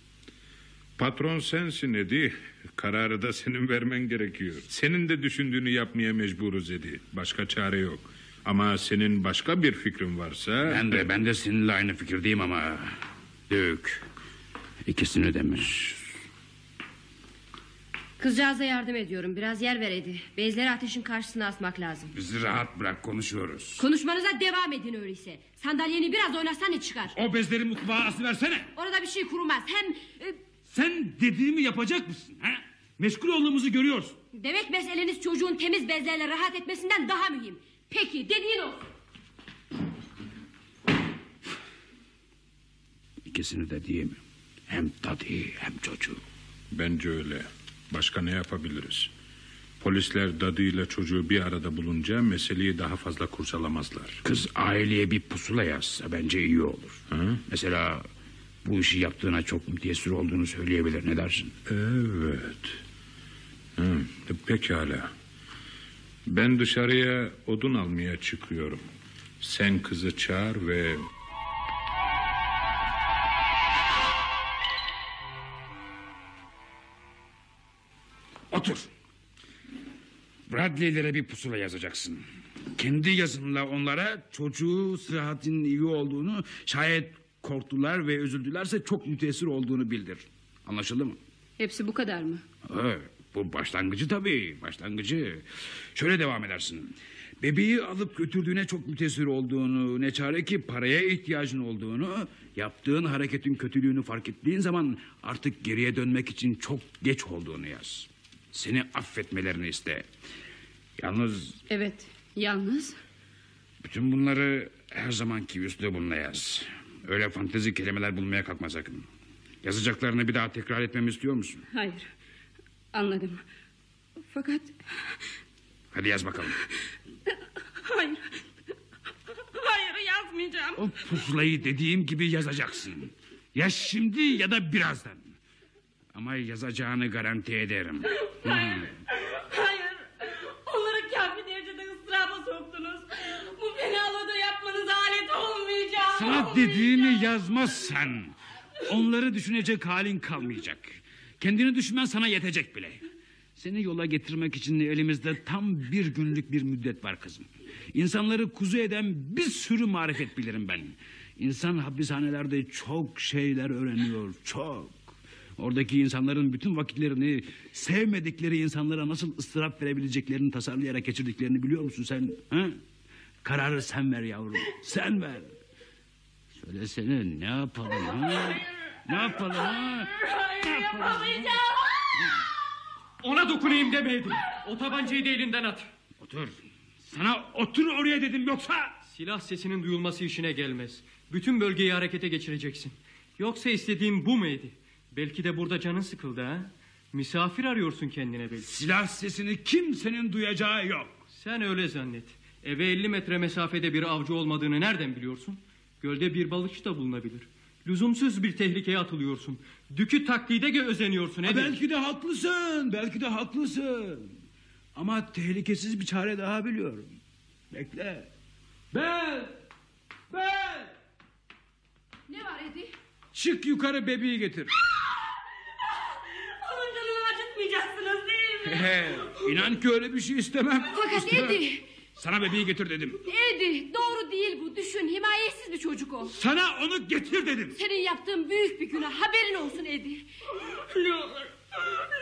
Patron sensin Edi. Kararı da senin vermen gerekiyor. Senin de düşündüğünü yapmaya mecburuz Edi. Başka çare yok. Ama senin başka bir fikrin varsa... Ben de ben de seninle aynı fikirdeyim ama Dök. İkisini de mi? Kızcağıza yardım ediyorum. Biraz yer ver Edi. Bezleri ateşin karşısına asmak lazım. Bizi rahat bırak konuşuyoruz. Konuşmanıza devam edin öyleyse. Sandalyeni biraz oynatsan ne çıkar? O bezleri mutfağa asıversene. Orada bir şey kurumaz. Hem e, Sen dediğimi yapacak mısın? Ha? Meşgul olduğumuzu görüyorsun. demek meseleniz çocuğun temiz bezlerle rahat etmesinden daha mühim. Peki dediğin olsun. İkisini de mi? Hem tadı hem çocuğu. Bence öyle. Başka ne yapabiliriz? Polisler dadıyla çocuğu bir arada bulunca meseleyi daha fazla kurcalamazlar. Kız aileye bir pusula yazsa bence iyi olur. Hı? Mesela bu işi yaptığına çok müteessir olduğunu söyleyebilir ne dersin? Evet. Hı, pekala. Ben dışarıya odun almaya çıkıyorum. Sen kızı çağır ve... Otur. Bradley'lere bir pusula yazacaksın. Kendi yazınla onlara çocuğu sıhhatin iyi olduğunu şayet korktular ve üzüldülerse çok müteessir olduğunu bildir. Anlaşıldı mı? Hepsi bu kadar mı? Evet, bu başlangıcı tabii başlangıcı. Şöyle devam edersin. Bebeği alıp götürdüğüne çok mütesir olduğunu, ne çare ki paraya ihtiyacın olduğunu, yaptığın hareketin kötülüğünü fark ettiğin zaman artık geriye dönmek için çok geç olduğunu yaz. Seni affetmelerini iste. Yalnız Evet. Yalnız bütün bunları her zamanki üslubunla yaz. Öyle fantezi kelimeler bulmaya kalkma sakın. Yazacaklarını bir daha tekrar etmemi istiyor musun? Hayır. Anladım. Fakat Hadi yaz bakalım. hayır. Hayır yazmayacağım. O pusulayı dediğim gibi yazacaksın. Ya şimdi ya da birazdan. Ama yazacağını garanti ederim. Hayır. Hayır. Onları kafi derecede ıstıraba soktunuz. Bu fenalığı da yapmanıza alet Sana dediğimi yazmazsan onları düşünecek halin kalmayacak. Kendini düşünmen sana yetecek bile. Seni yola getirmek için elimizde tam bir günlük bir müddet var kızım. İnsanları kuzu eden bir sürü marifet bilirim ben. İnsan hapishanelerde çok şeyler öğreniyor, çok. Oradaki insanların bütün vakitlerini sevmedikleri insanlara nasıl ıstırap verebileceklerini tasarlayarak geçirdiklerini biliyor musun sen? Ha? Kararı sen ver yavrum, sen ver. Söylesene ne yapalım ha? Ne yapalım ha? Hayır yapamayacağım. Ona dokunayım demeydim. O tabancayı da elinden at. Otur. Sana otur oraya dedim yoksa... Silah sesinin duyulması işine gelmez. Bütün bölgeyi harekete geçireceksin. Yoksa istediğim bu muydu? Belki de burada canın sıkıldı ha? Misafir arıyorsun kendine belki. Silah sesini kimsenin duyacağı yok. Sen öyle zannet. Eve 50 metre mesafede bir avcı olmadığını nereden biliyorsun? Gölde bir balıkçı da bulunabilir. Lüzumsuz bir tehlikeye atılıyorsun. Dükü taklide özeniyorsun. Ha, belki de haklısın. Belki de haklısın. Ama tehlikesiz bir çare daha biliyorum. Bekle. Ben! Ben! Ne var Edi? Çık yukarı bebeği getir. Onun canını acıtmayacaksınız değil mi? İnan ki öyle bir şey istemem. Fakat İstemem. Edi. Sana bebeği getir dedim. Edi doğru değil bu. Düşün himayetsiz bir çocuk o. Sana onu getir dedim. Senin yaptığın büyük bir günah. Haberin olsun Edi. Ne olur.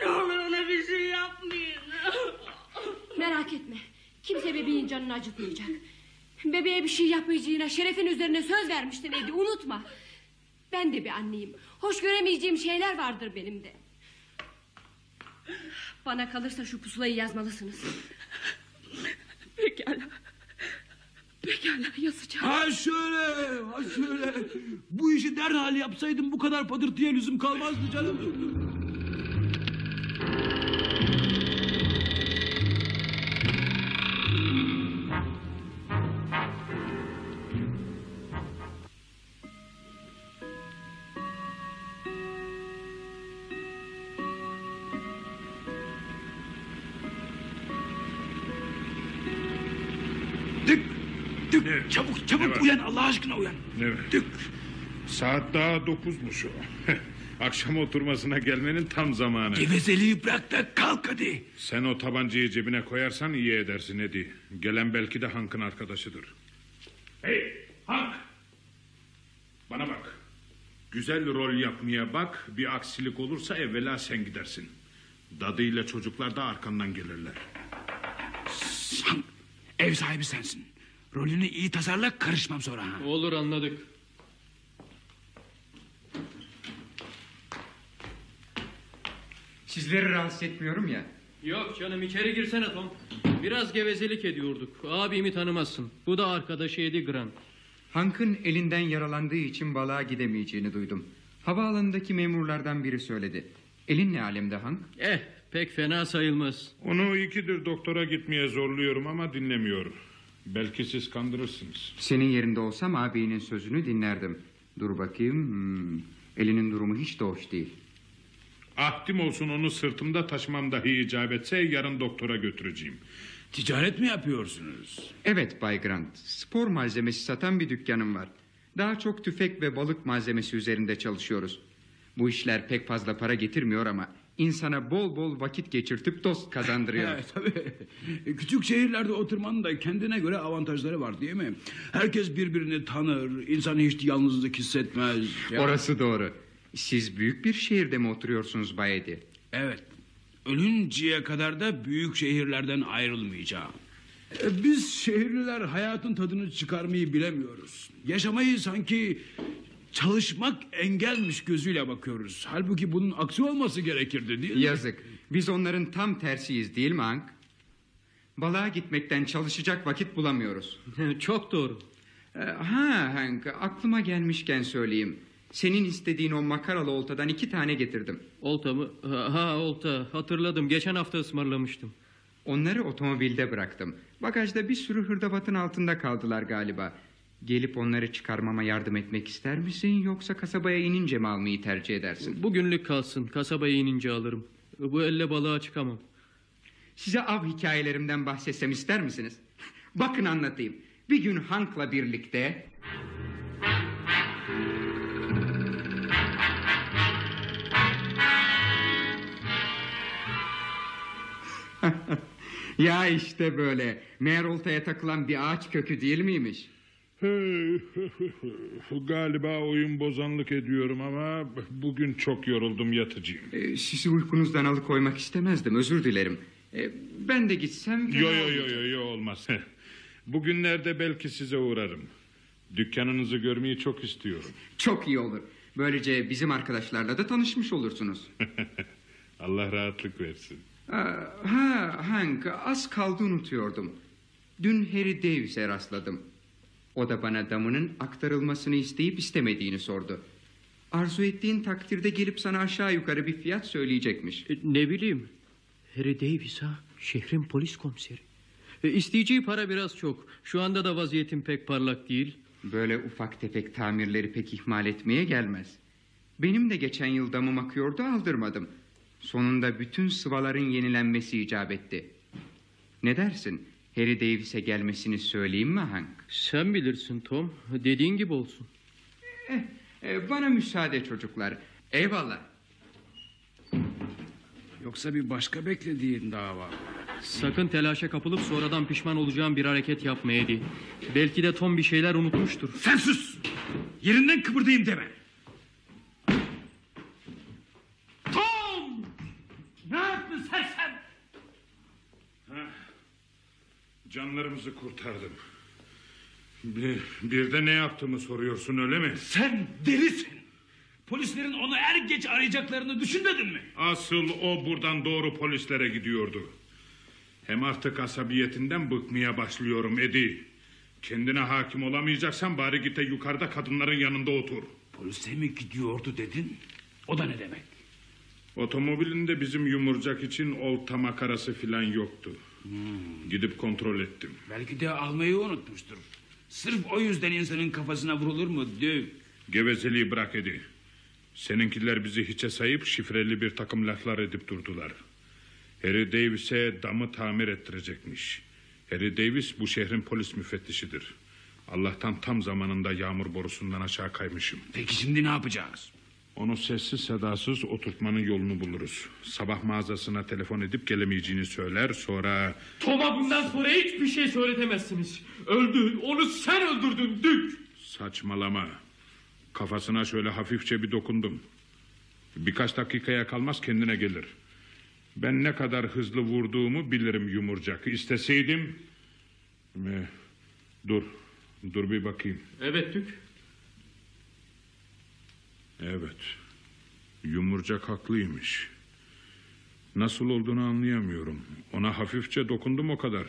Ne olur ona bir şey yapmayın. Merak etme. Kimse bebeğin canını acıtmayacak. Bebeğe bir şey yapmayacağına şerefin üzerine söz vermiştin Edi. Unutma. Ben de bir anneyim. Hoş göremeyeceğim şeyler vardır benim de. Bana kalırsa şu pusulayı yazmalısınız. Pekala. Pekala yazacağım. Ha şöyle, ha şöyle. Bu işi derhal yapsaydım bu kadar patırtıya lüzum kalmazdı canım. Çabuk çabuk uyan Allah aşkına uyan. Ne var? Dük. Saat daha dokuzmuş o. Akşam oturmasına gelmenin tam zamanı. Gevezeliği bırak da kalk hadi. Sen o tabancayı cebine koyarsan iyi edersin Edi. Gelen belki de Hank'ın arkadaşıdır. Hey Hank! Bana bak. Güzel rol yapmaya bak. Bir aksilik olursa evvela sen gidersin. Dadıyla çocuklar da arkandan gelirler. Hank, ev sahibi sensin. Rolünü iyi tasarla karışmam sonra. ha. Olur anladık. Sizleri rahatsız etmiyorum ya. Yok canım içeri girsene Tom. Biraz gevezelik ediyorduk. Abimi tanımazsın. Bu da arkadaşı Eddie Grant. Hank'ın elinden yaralandığı için balığa gidemeyeceğini duydum. Havaalanındaki memurlardan biri söyledi. Elin ne alemde Hank? Eh pek fena sayılmaz. Onu ikidir doktora gitmeye zorluyorum ama dinlemiyor. Belki siz kandırırsınız. Senin yerinde olsam ağabeyinin sözünü dinlerdim. Dur bakayım. Hmm, Elinin durumu hiç de hoş değil. Ahdim olsun onu sırtımda taşımam dahi icap etse yarın doktora götüreceğim. Ticaret mi yapıyorsunuz? Evet Bay Grant. Spor malzemesi satan bir dükkanım var. Daha çok tüfek ve balık malzemesi üzerinde çalışıyoruz. Bu işler pek fazla para getirmiyor ama insana bol bol vakit geçirtip dost kazandırıyor. Evet tabii. Küçük şehirlerde oturmanın da kendine göre avantajları var değil mi? Herkes birbirini tanır, insan hiç yalnızlık hissetmez. Ya- Orası doğru. Siz büyük bir şehirde mi oturuyorsunuz Bay Edi? Evet. Ölünceye kadar da büyük şehirlerden ayrılmayacağım. E, Biz şehirliler hayatın tadını çıkarmayı bilemiyoruz. Yaşamayı sanki çalışmak engelmiş gözüyle bakıyoruz. Halbuki bunun aksi olması gerekirdi değil mi? Yazık. Biz onların tam tersiyiz değil mi Hank? Balığa gitmekten çalışacak vakit bulamıyoruz. Çok doğru. Ee, ha Hank aklıma gelmişken söyleyeyim. Senin istediğin o makaralı oltadan iki tane getirdim. Olta mı? Ha, ha, olta. Hatırladım. Geçen hafta ısmarlamıştım. Onları otomobilde bıraktım. Bagajda bir sürü hırdavatın altında kaldılar galiba. Gelip onları çıkarmama yardım etmek ister misin yoksa kasabaya inince mi almayı tercih edersin? Bugünlük kalsın. Kasabaya inince alırım. Bu elle balığa çıkamam. Size av hikayelerimden bahsetsem ister misiniz? Bakın anlatayım. Bir gün Hank'la birlikte... ya işte böyle. Meğer oltaya takılan bir ağaç kökü değil miymiş? Galiba oyun bozanlık ediyorum ama bugün çok yoruldum yatacağım. Ee, sizi uykunuzdan alıkoymak istemezdim özür dilerim. Ee, ben de gitsem... Yo yo yo yo yo olmaz. Bugünlerde belki size uğrarım. Dükkanınızı görmeyi çok istiyorum. Çok iyi olur. Böylece bizim arkadaşlarla da tanışmış olursunuz. Allah rahatlık versin. Aa, ha Hank az kaldı unutuyordum. Dün Harry Davis'e rastladım. O da bana damının aktarılmasını isteyip istemediğini sordu. Arzu ettiğin takdirde gelip sana aşağı yukarı bir fiyat söyleyecekmiş. E, ne bileyim. Harry Davis ha. Şehrin polis komiseri. E, isteyeceği para biraz çok. Şu anda da vaziyetim pek parlak değil. Böyle ufak tefek tamirleri pek ihmal etmeye gelmez. Benim de geçen yıl damım akıyordu aldırmadım. Sonunda bütün sıvaların yenilenmesi icap etti. Ne dersin? Harry Davis'e gelmesini söyleyeyim mi Hank? Sen bilirsin Tom. Dediğin gibi olsun. Eh, eh, bana müsaade çocuklar. Eyvallah. Yoksa bir başka beklediğin dava. Sakın telaşa kapılıp sonradan pişman olacağım bir hareket yapma Eddie. Belki de Tom bir şeyler unutmuştur. Sen sus! Yerinden kıpırdayım deme. Tom! Ne yaptın sersem? Canlarımızı kurtardım. Bir, bir de ne yaptığımı soruyorsun öyle mi? Sen delisin. Polislerin onu er geç arayacaklarını düşünmedin mi? Asıl o buradan doğru polislere gidiyordu. Hem artık asabiyetinden bıkmaya başlıyorum Edi. Kendine hakim olamayacaksan bari git de yukarıda kadınların yanında otur. Polise mi gidiyordu dedin? O da ne demek? Otomobilinde bizim yumurcak için olta makarası filan yoktu. Gidip kontrol ettim. Belki de almayı unutmuştur. Sırf o yüzden insanın kafasına vurulur mu? Dök. Gevezeliği bırak Edi. Seninkiler bizi hiçe sayıp şifreli bir takım laflar edip durdular. Harry Davis'e damı tamir ettirecekmiş. Harry Davis bu şehrin polis müfettişidir. Allah'tan tam zamanında yağmur borusundan aşağı kaymışım. Peki şimdi ne yapacağız? Onu sessiz sedasız oturtmanın yolunu buluruz. Sabah mağazasına telefon edip gelemeyeceğini söyler sonra... Tom'a bundan sonra hiçbir şey söyletemezsiniz. Öldü. Onu sen öldürdün Dük. Saçmalama. Kafasına şöyle hafifçe bir dokundum. Birkaç dakikaya kalmaz kendine gelir. Ben ne kadar hızlı vurduğumu bilirim yumurcak. İsteseydim... Dur, dur bir bakayım. Evet Dük. Evet, yumurcak haklıymış. Nasıl olduğunu anlayamıyorum. Ona hafifçe dokundum o kadar.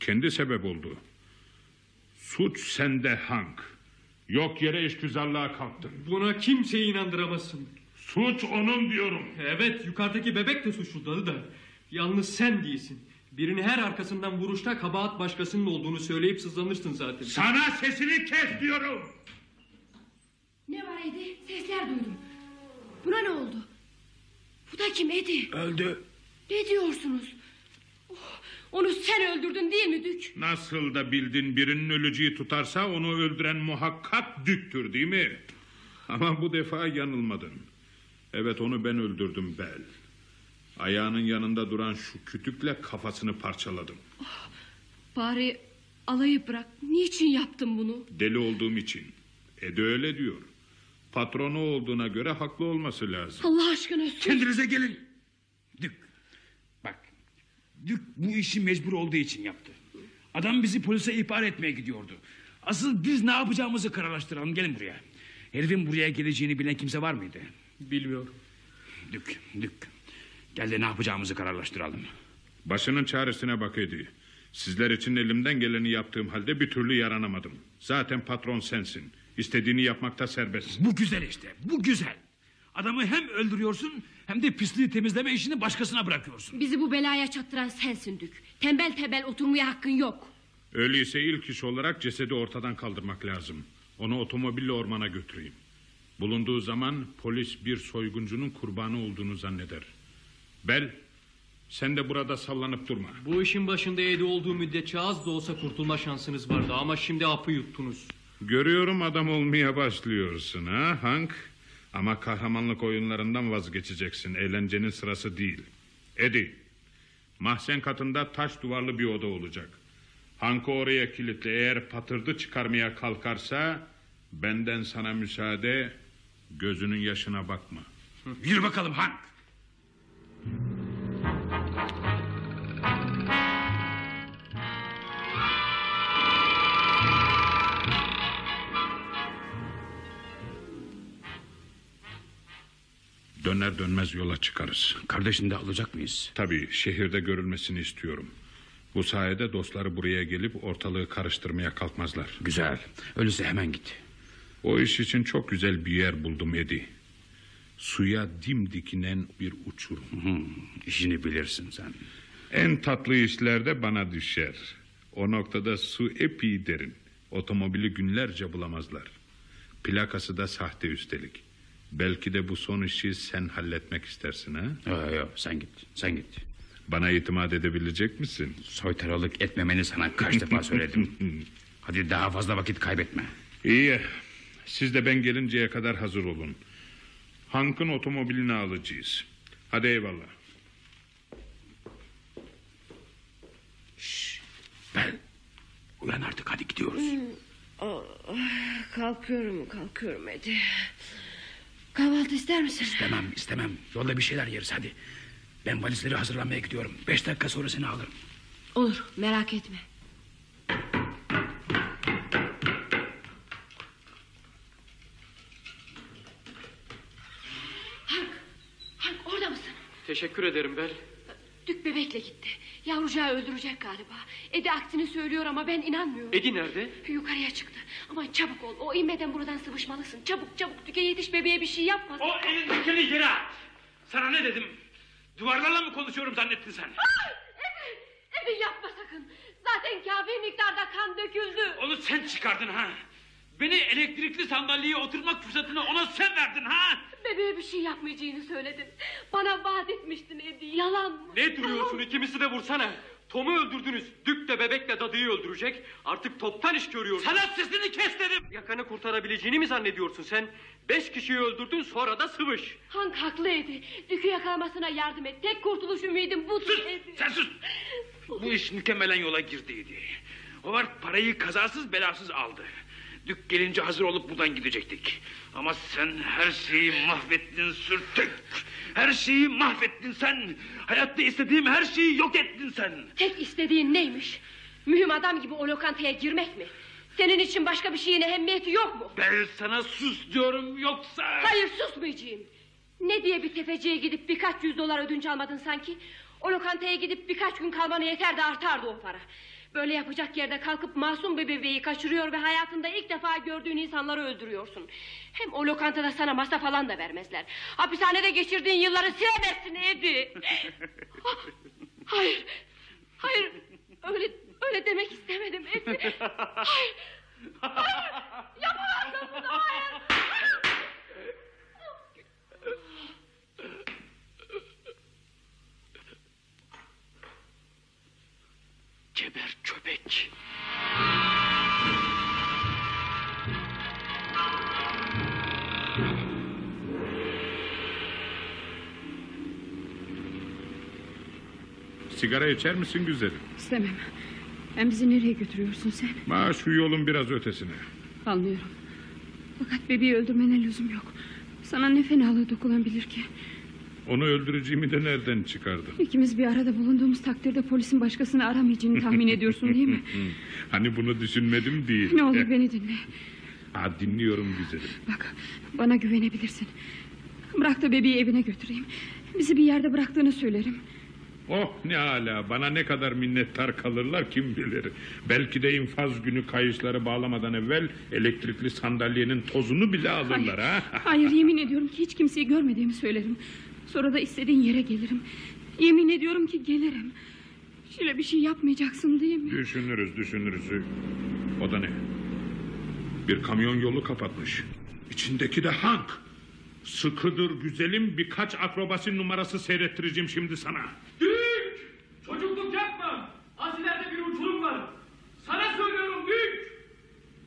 Kendi sebep oldu. Suç sende Hank. Yok yere eşgüzarlığa kalktın. Buna kimseyi inandıramazsın. Suç onun diyorum. Evet yukarıdaki bebek de suçluları da. Yalnız sen değilsin. Birini her arkasından vuruşta kabahat başkasının olduğunu söyleyip sızlanırsın zaten. Sana sesini kes diyorum. Ne var Edi? Sesler duydum. Buna ne oldu? Bu da kim Edi? Öldü. Ne diyorsunuz? Oh, onu sen öldürdün değil mi Dük? Nasıl da bildin birinin ölücüyü tutarsa onu öldüren muhakkak düktür değil mi? Ama bu defa yanılmadın. Evet onu ben öldürdüm Bel. Ayağının yanında duran şu kütükle kafasını parçaladım. Bari alayı bırak. Niçin yaptın bunu? Deli olduğum için. E de öyle diyor. Patronu olduğuna göre haklı olması lazım. Allah aşkına sus. Kendinize gelin. Dük. Bak. Dük bu işi mecbur olduğu için yaptı. Adam bizi polise ihbar etmeye gidiyordu. Asıl biz ne yapacağımızı kararlaştıralım. Gelin buraya. Herifin buraya geleceğini bilen kimse var mıydı? Bilmiyorum. Dük, Dük. Gel de ne yapacağımızı kararlaştıralım. Başının çaresine bak Edi. Sizler için elimden geleni yaptığım halde bir türlü yaranamadım. Zaten patron sensin. İstediğini yapmakta serbestsin. Bu güzel işte, bu güzel. Adamı hem öldürüyorsun hem de pisliği temizleme işini başkasına bırakıyorsun. Bizi bu belaya çattıran sensin Dük. Tembel tembel oturmaya hakkın yok. Öyleyse ilk iş olarak cesedi ortadan kaldırmak lazım. Onu otomobille ormana götüreyim. Bulunduğu zaman polis bir soyguncunun kurbanı olduğunu zanneder. Bel, sen de burada sallanıp durma. Bu işin başında Eddie olduğu müddetçe az da olsa kurtulma şansınız vardı ama şimdi apı yuttunuz. Görüyorum adam olmaya başlıyorsun ha Hank. Ama kahramanlık oyunlarından vazgeçeceksin. Eğlencenin sırası değil. Eddie, mahzen katında taş duvarlı bir oda olacak. Hank'ı oraya kilitle. Eğer patırdı çıkarmaya kalkarsa... ...benden sana müsaade... ...gözünün yaşına bakma. Yürü bakalım Hank. Döner dönmez yola çıkarız. Kardeşini de alacak mıyız? Tabii şehirde görülmesini istiyorum. Bu sayede dostları buraya gelip ortalığı karıştırmaya kalkmazlar. Güzel. Öyleyse hemen git. O iş için çok güzel bir yer buldum Edi. Suya dimdik inen bir uçurum. Hı, işini bilirsin sen. En tatlı işlerde bana düşer. O noktada su epey derin. Otomobili günlerce bulamazlar. Plakası da sahte üstelik. Belki de bu son işi sen halletmek istersin ha? Yok yok sen git. Sen git. Bana itimat edebilecek misin? Soytaralık etmemeni sana kaç defa söyledim. Hadi daha fazla vakit kaybetme. İyi. Siz de ben gelinceye kadar hazır olun. Hank'ın otomobilini alacağız. Hadi eyvallah. Bel. Uyan artık hadi gidiyoruz. Kalkıyorum kalkıyorum Edi. Kahvaltı ister misin? İstemem istemem. Yolda bir şeyler yeriz hadi. Ben valizleri hazırlamaya gidiyorum. Beş dakika sonra seni alırım. Olur merak etme. Hank, Hank orada mısın? Teşekkür ederim Bel. Dük bebekle gitti. Yavrucağı öldürecek galiba. Edi aksini söylüyor ama ben inanmıyorum. Edi nerede? Yukarıya çıktı. Ama çabuk ol. O inmeden buradan sıvışmalısın. Çabuk çabuk. Düke yetiş bebeğe bir şey yapma. O elindekini yere at. Sana ne dedim? Duvarlarla mı konuşuyorum zannettin sen? Edi, Edi yapma sakın. Zaten kafi miktarda kan döküldü. Onu sen çıkardın ha. Beni elektrikli sandalyeye oturmak fırsatını ona sen verdin ha. Bebeğe bir şey yapmayacağını söyledin. Bana vaat etmiştin Edi. Yalan mı? Ne duruyorsun ikimizi de vursana. Tom'u öldürdünüz. Dük de bebekle dadıyı öldürecek. Artık toptan iş görüyorsun. Sana sesini kes dedim. Yakanı kurtarabileceğini mi zannediyorsun sen? Beş kişiyi öldürdün sonra da sıvış. Hank haklı Edi. Dükü yakalamasına yardım et. Tek kurtuluş ümidim budur Sus Edi. sen sus. Bu iş mükemmelen yola girdiydi. O var parayı kazasız belasız aldı. Dük gelince hazır olup buradan gidecektik. Ama sen her şeyi mahvettin sürtük. Her şeyi mahvettin sen. Hayatta istediğim her şeyi yok ettin sen. Tek istediğin neymiş? Mühim adam gibi o lokantaya girmek mi? Senin için başka bir şeyin ehemmiyeti yok mu? Ben sana sus diyorum yoksa... Hayır susmayacağım. Ne diye bir tefeciye gidip birkaç yüz dolar ödünç almadın sanki? O lokantaya gidip birkaç gün kalmana yeter de artardı o para. Böyle yapacak yerde kalkıp masum bir bebeği kaçırıyor ve hayatında ilk defa gördüğün insanları öldürüyorsun. Hem o lokantada sana masa falan da vermezler. Hapishanede geçirdiğin yılları silemezsin Edi. Ah, hayır, hayır, öyle öyle demek istemedim Edi. Hayır, hayır, Sigara içer misin güzelim? İstemem. Hem bizi nereye götürüyorsun sen? Ma şu yolun biraz ötesine. Anlıyorum. Fakat bebeği öldürmene lüzum yok. Sana ne fenalığı dokunabilir ki? Onu öldüreceğimi de nereden çıkardın? İkimiz bir arada bulunduğumuz takdirde polisin başkasını aramayacağını tahmin ediyorsun değil mi? Hani bunu düşünmedim değil. Ne olur beni dinle. Ha, dinliyorum güzelim. Bak bana güvenebilirsin. Bırak da bebeği evine götüreyim. Bizi bir yerde bıraktığını söylerim. Oh ne hala bana ne kadar minnettar kalırlar kim bilir. Belki de infaz günü kayışları bağlamadan evvel elektrikli sandalyenin tozunu bile alırlar ha. Hayır yemin ediyorum ki hiç kimseyi görmediğimi söylerim. Sonra da istediğin yere gelirim. Yemin ediyorum ki gelirim. Şöyle bir şey yapmayacaksın değil mi? Düşünürüz düşünürüz. O da ne? Bir kamyon yolu kapatmış. İçindeki de Hank. Sıkıdır güzelim birkaç akrobasi numarası seyrettireceğim şimdi sana. Dük! Çocukluk yapma. Az ileride bir uçurum var. Sana söylüyorum Dük!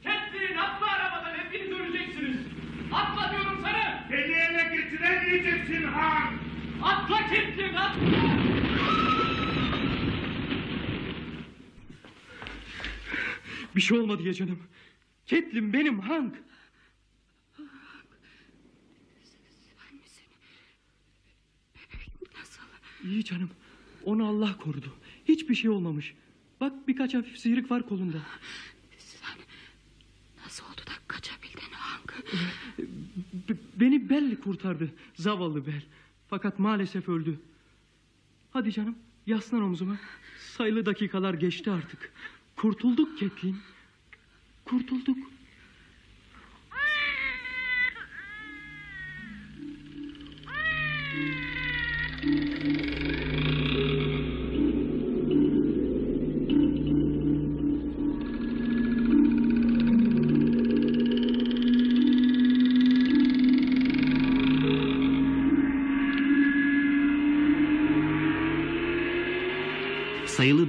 Ketleyin atma arabadan hepiniz öleceksiniz. Atla diyorum sana. Beni ele getiremeyeceksin Han. Atla Ketleyin atla. Bir şey olmadı ya canım. Ketlim benim Hank. Nasıl? İyi canım. Onu Allah korudu. Hiçbir şey olmamış. Bak birkaç hafif sıyrık var kolunda. Sen nasıl oldu da kaçabildin Hank? Beni Bell kurtardı. Zavallı Bell. Fakat maalesef öldü. Hadi canım yaslan omzuma. Sayılı dakikalar geçti artık. Kurtulduk Kathleen. Kurtulduk.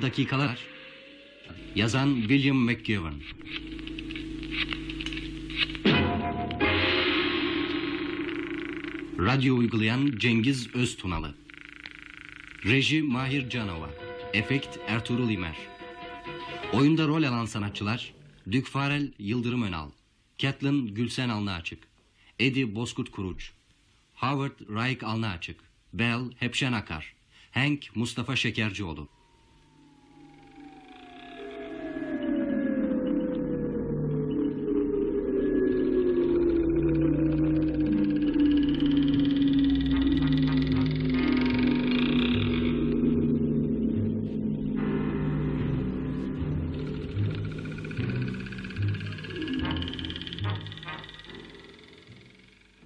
Dakikalar. Yazan William McGivern. Radyo uygulayan Cengiz Öztunalı. Reji Mahir Canova. Efekt Ertuğrul İmer. Oyunda rol alan sanatçılar Dük Farel Yıldırım Önal, Catelyn Gülsen Alnıaçık, Eddie Bozkurt Kuruç, Howard Raik Alnıaçık, Bell Hepşen Akar, Hank Mustafa Şekercioğlu,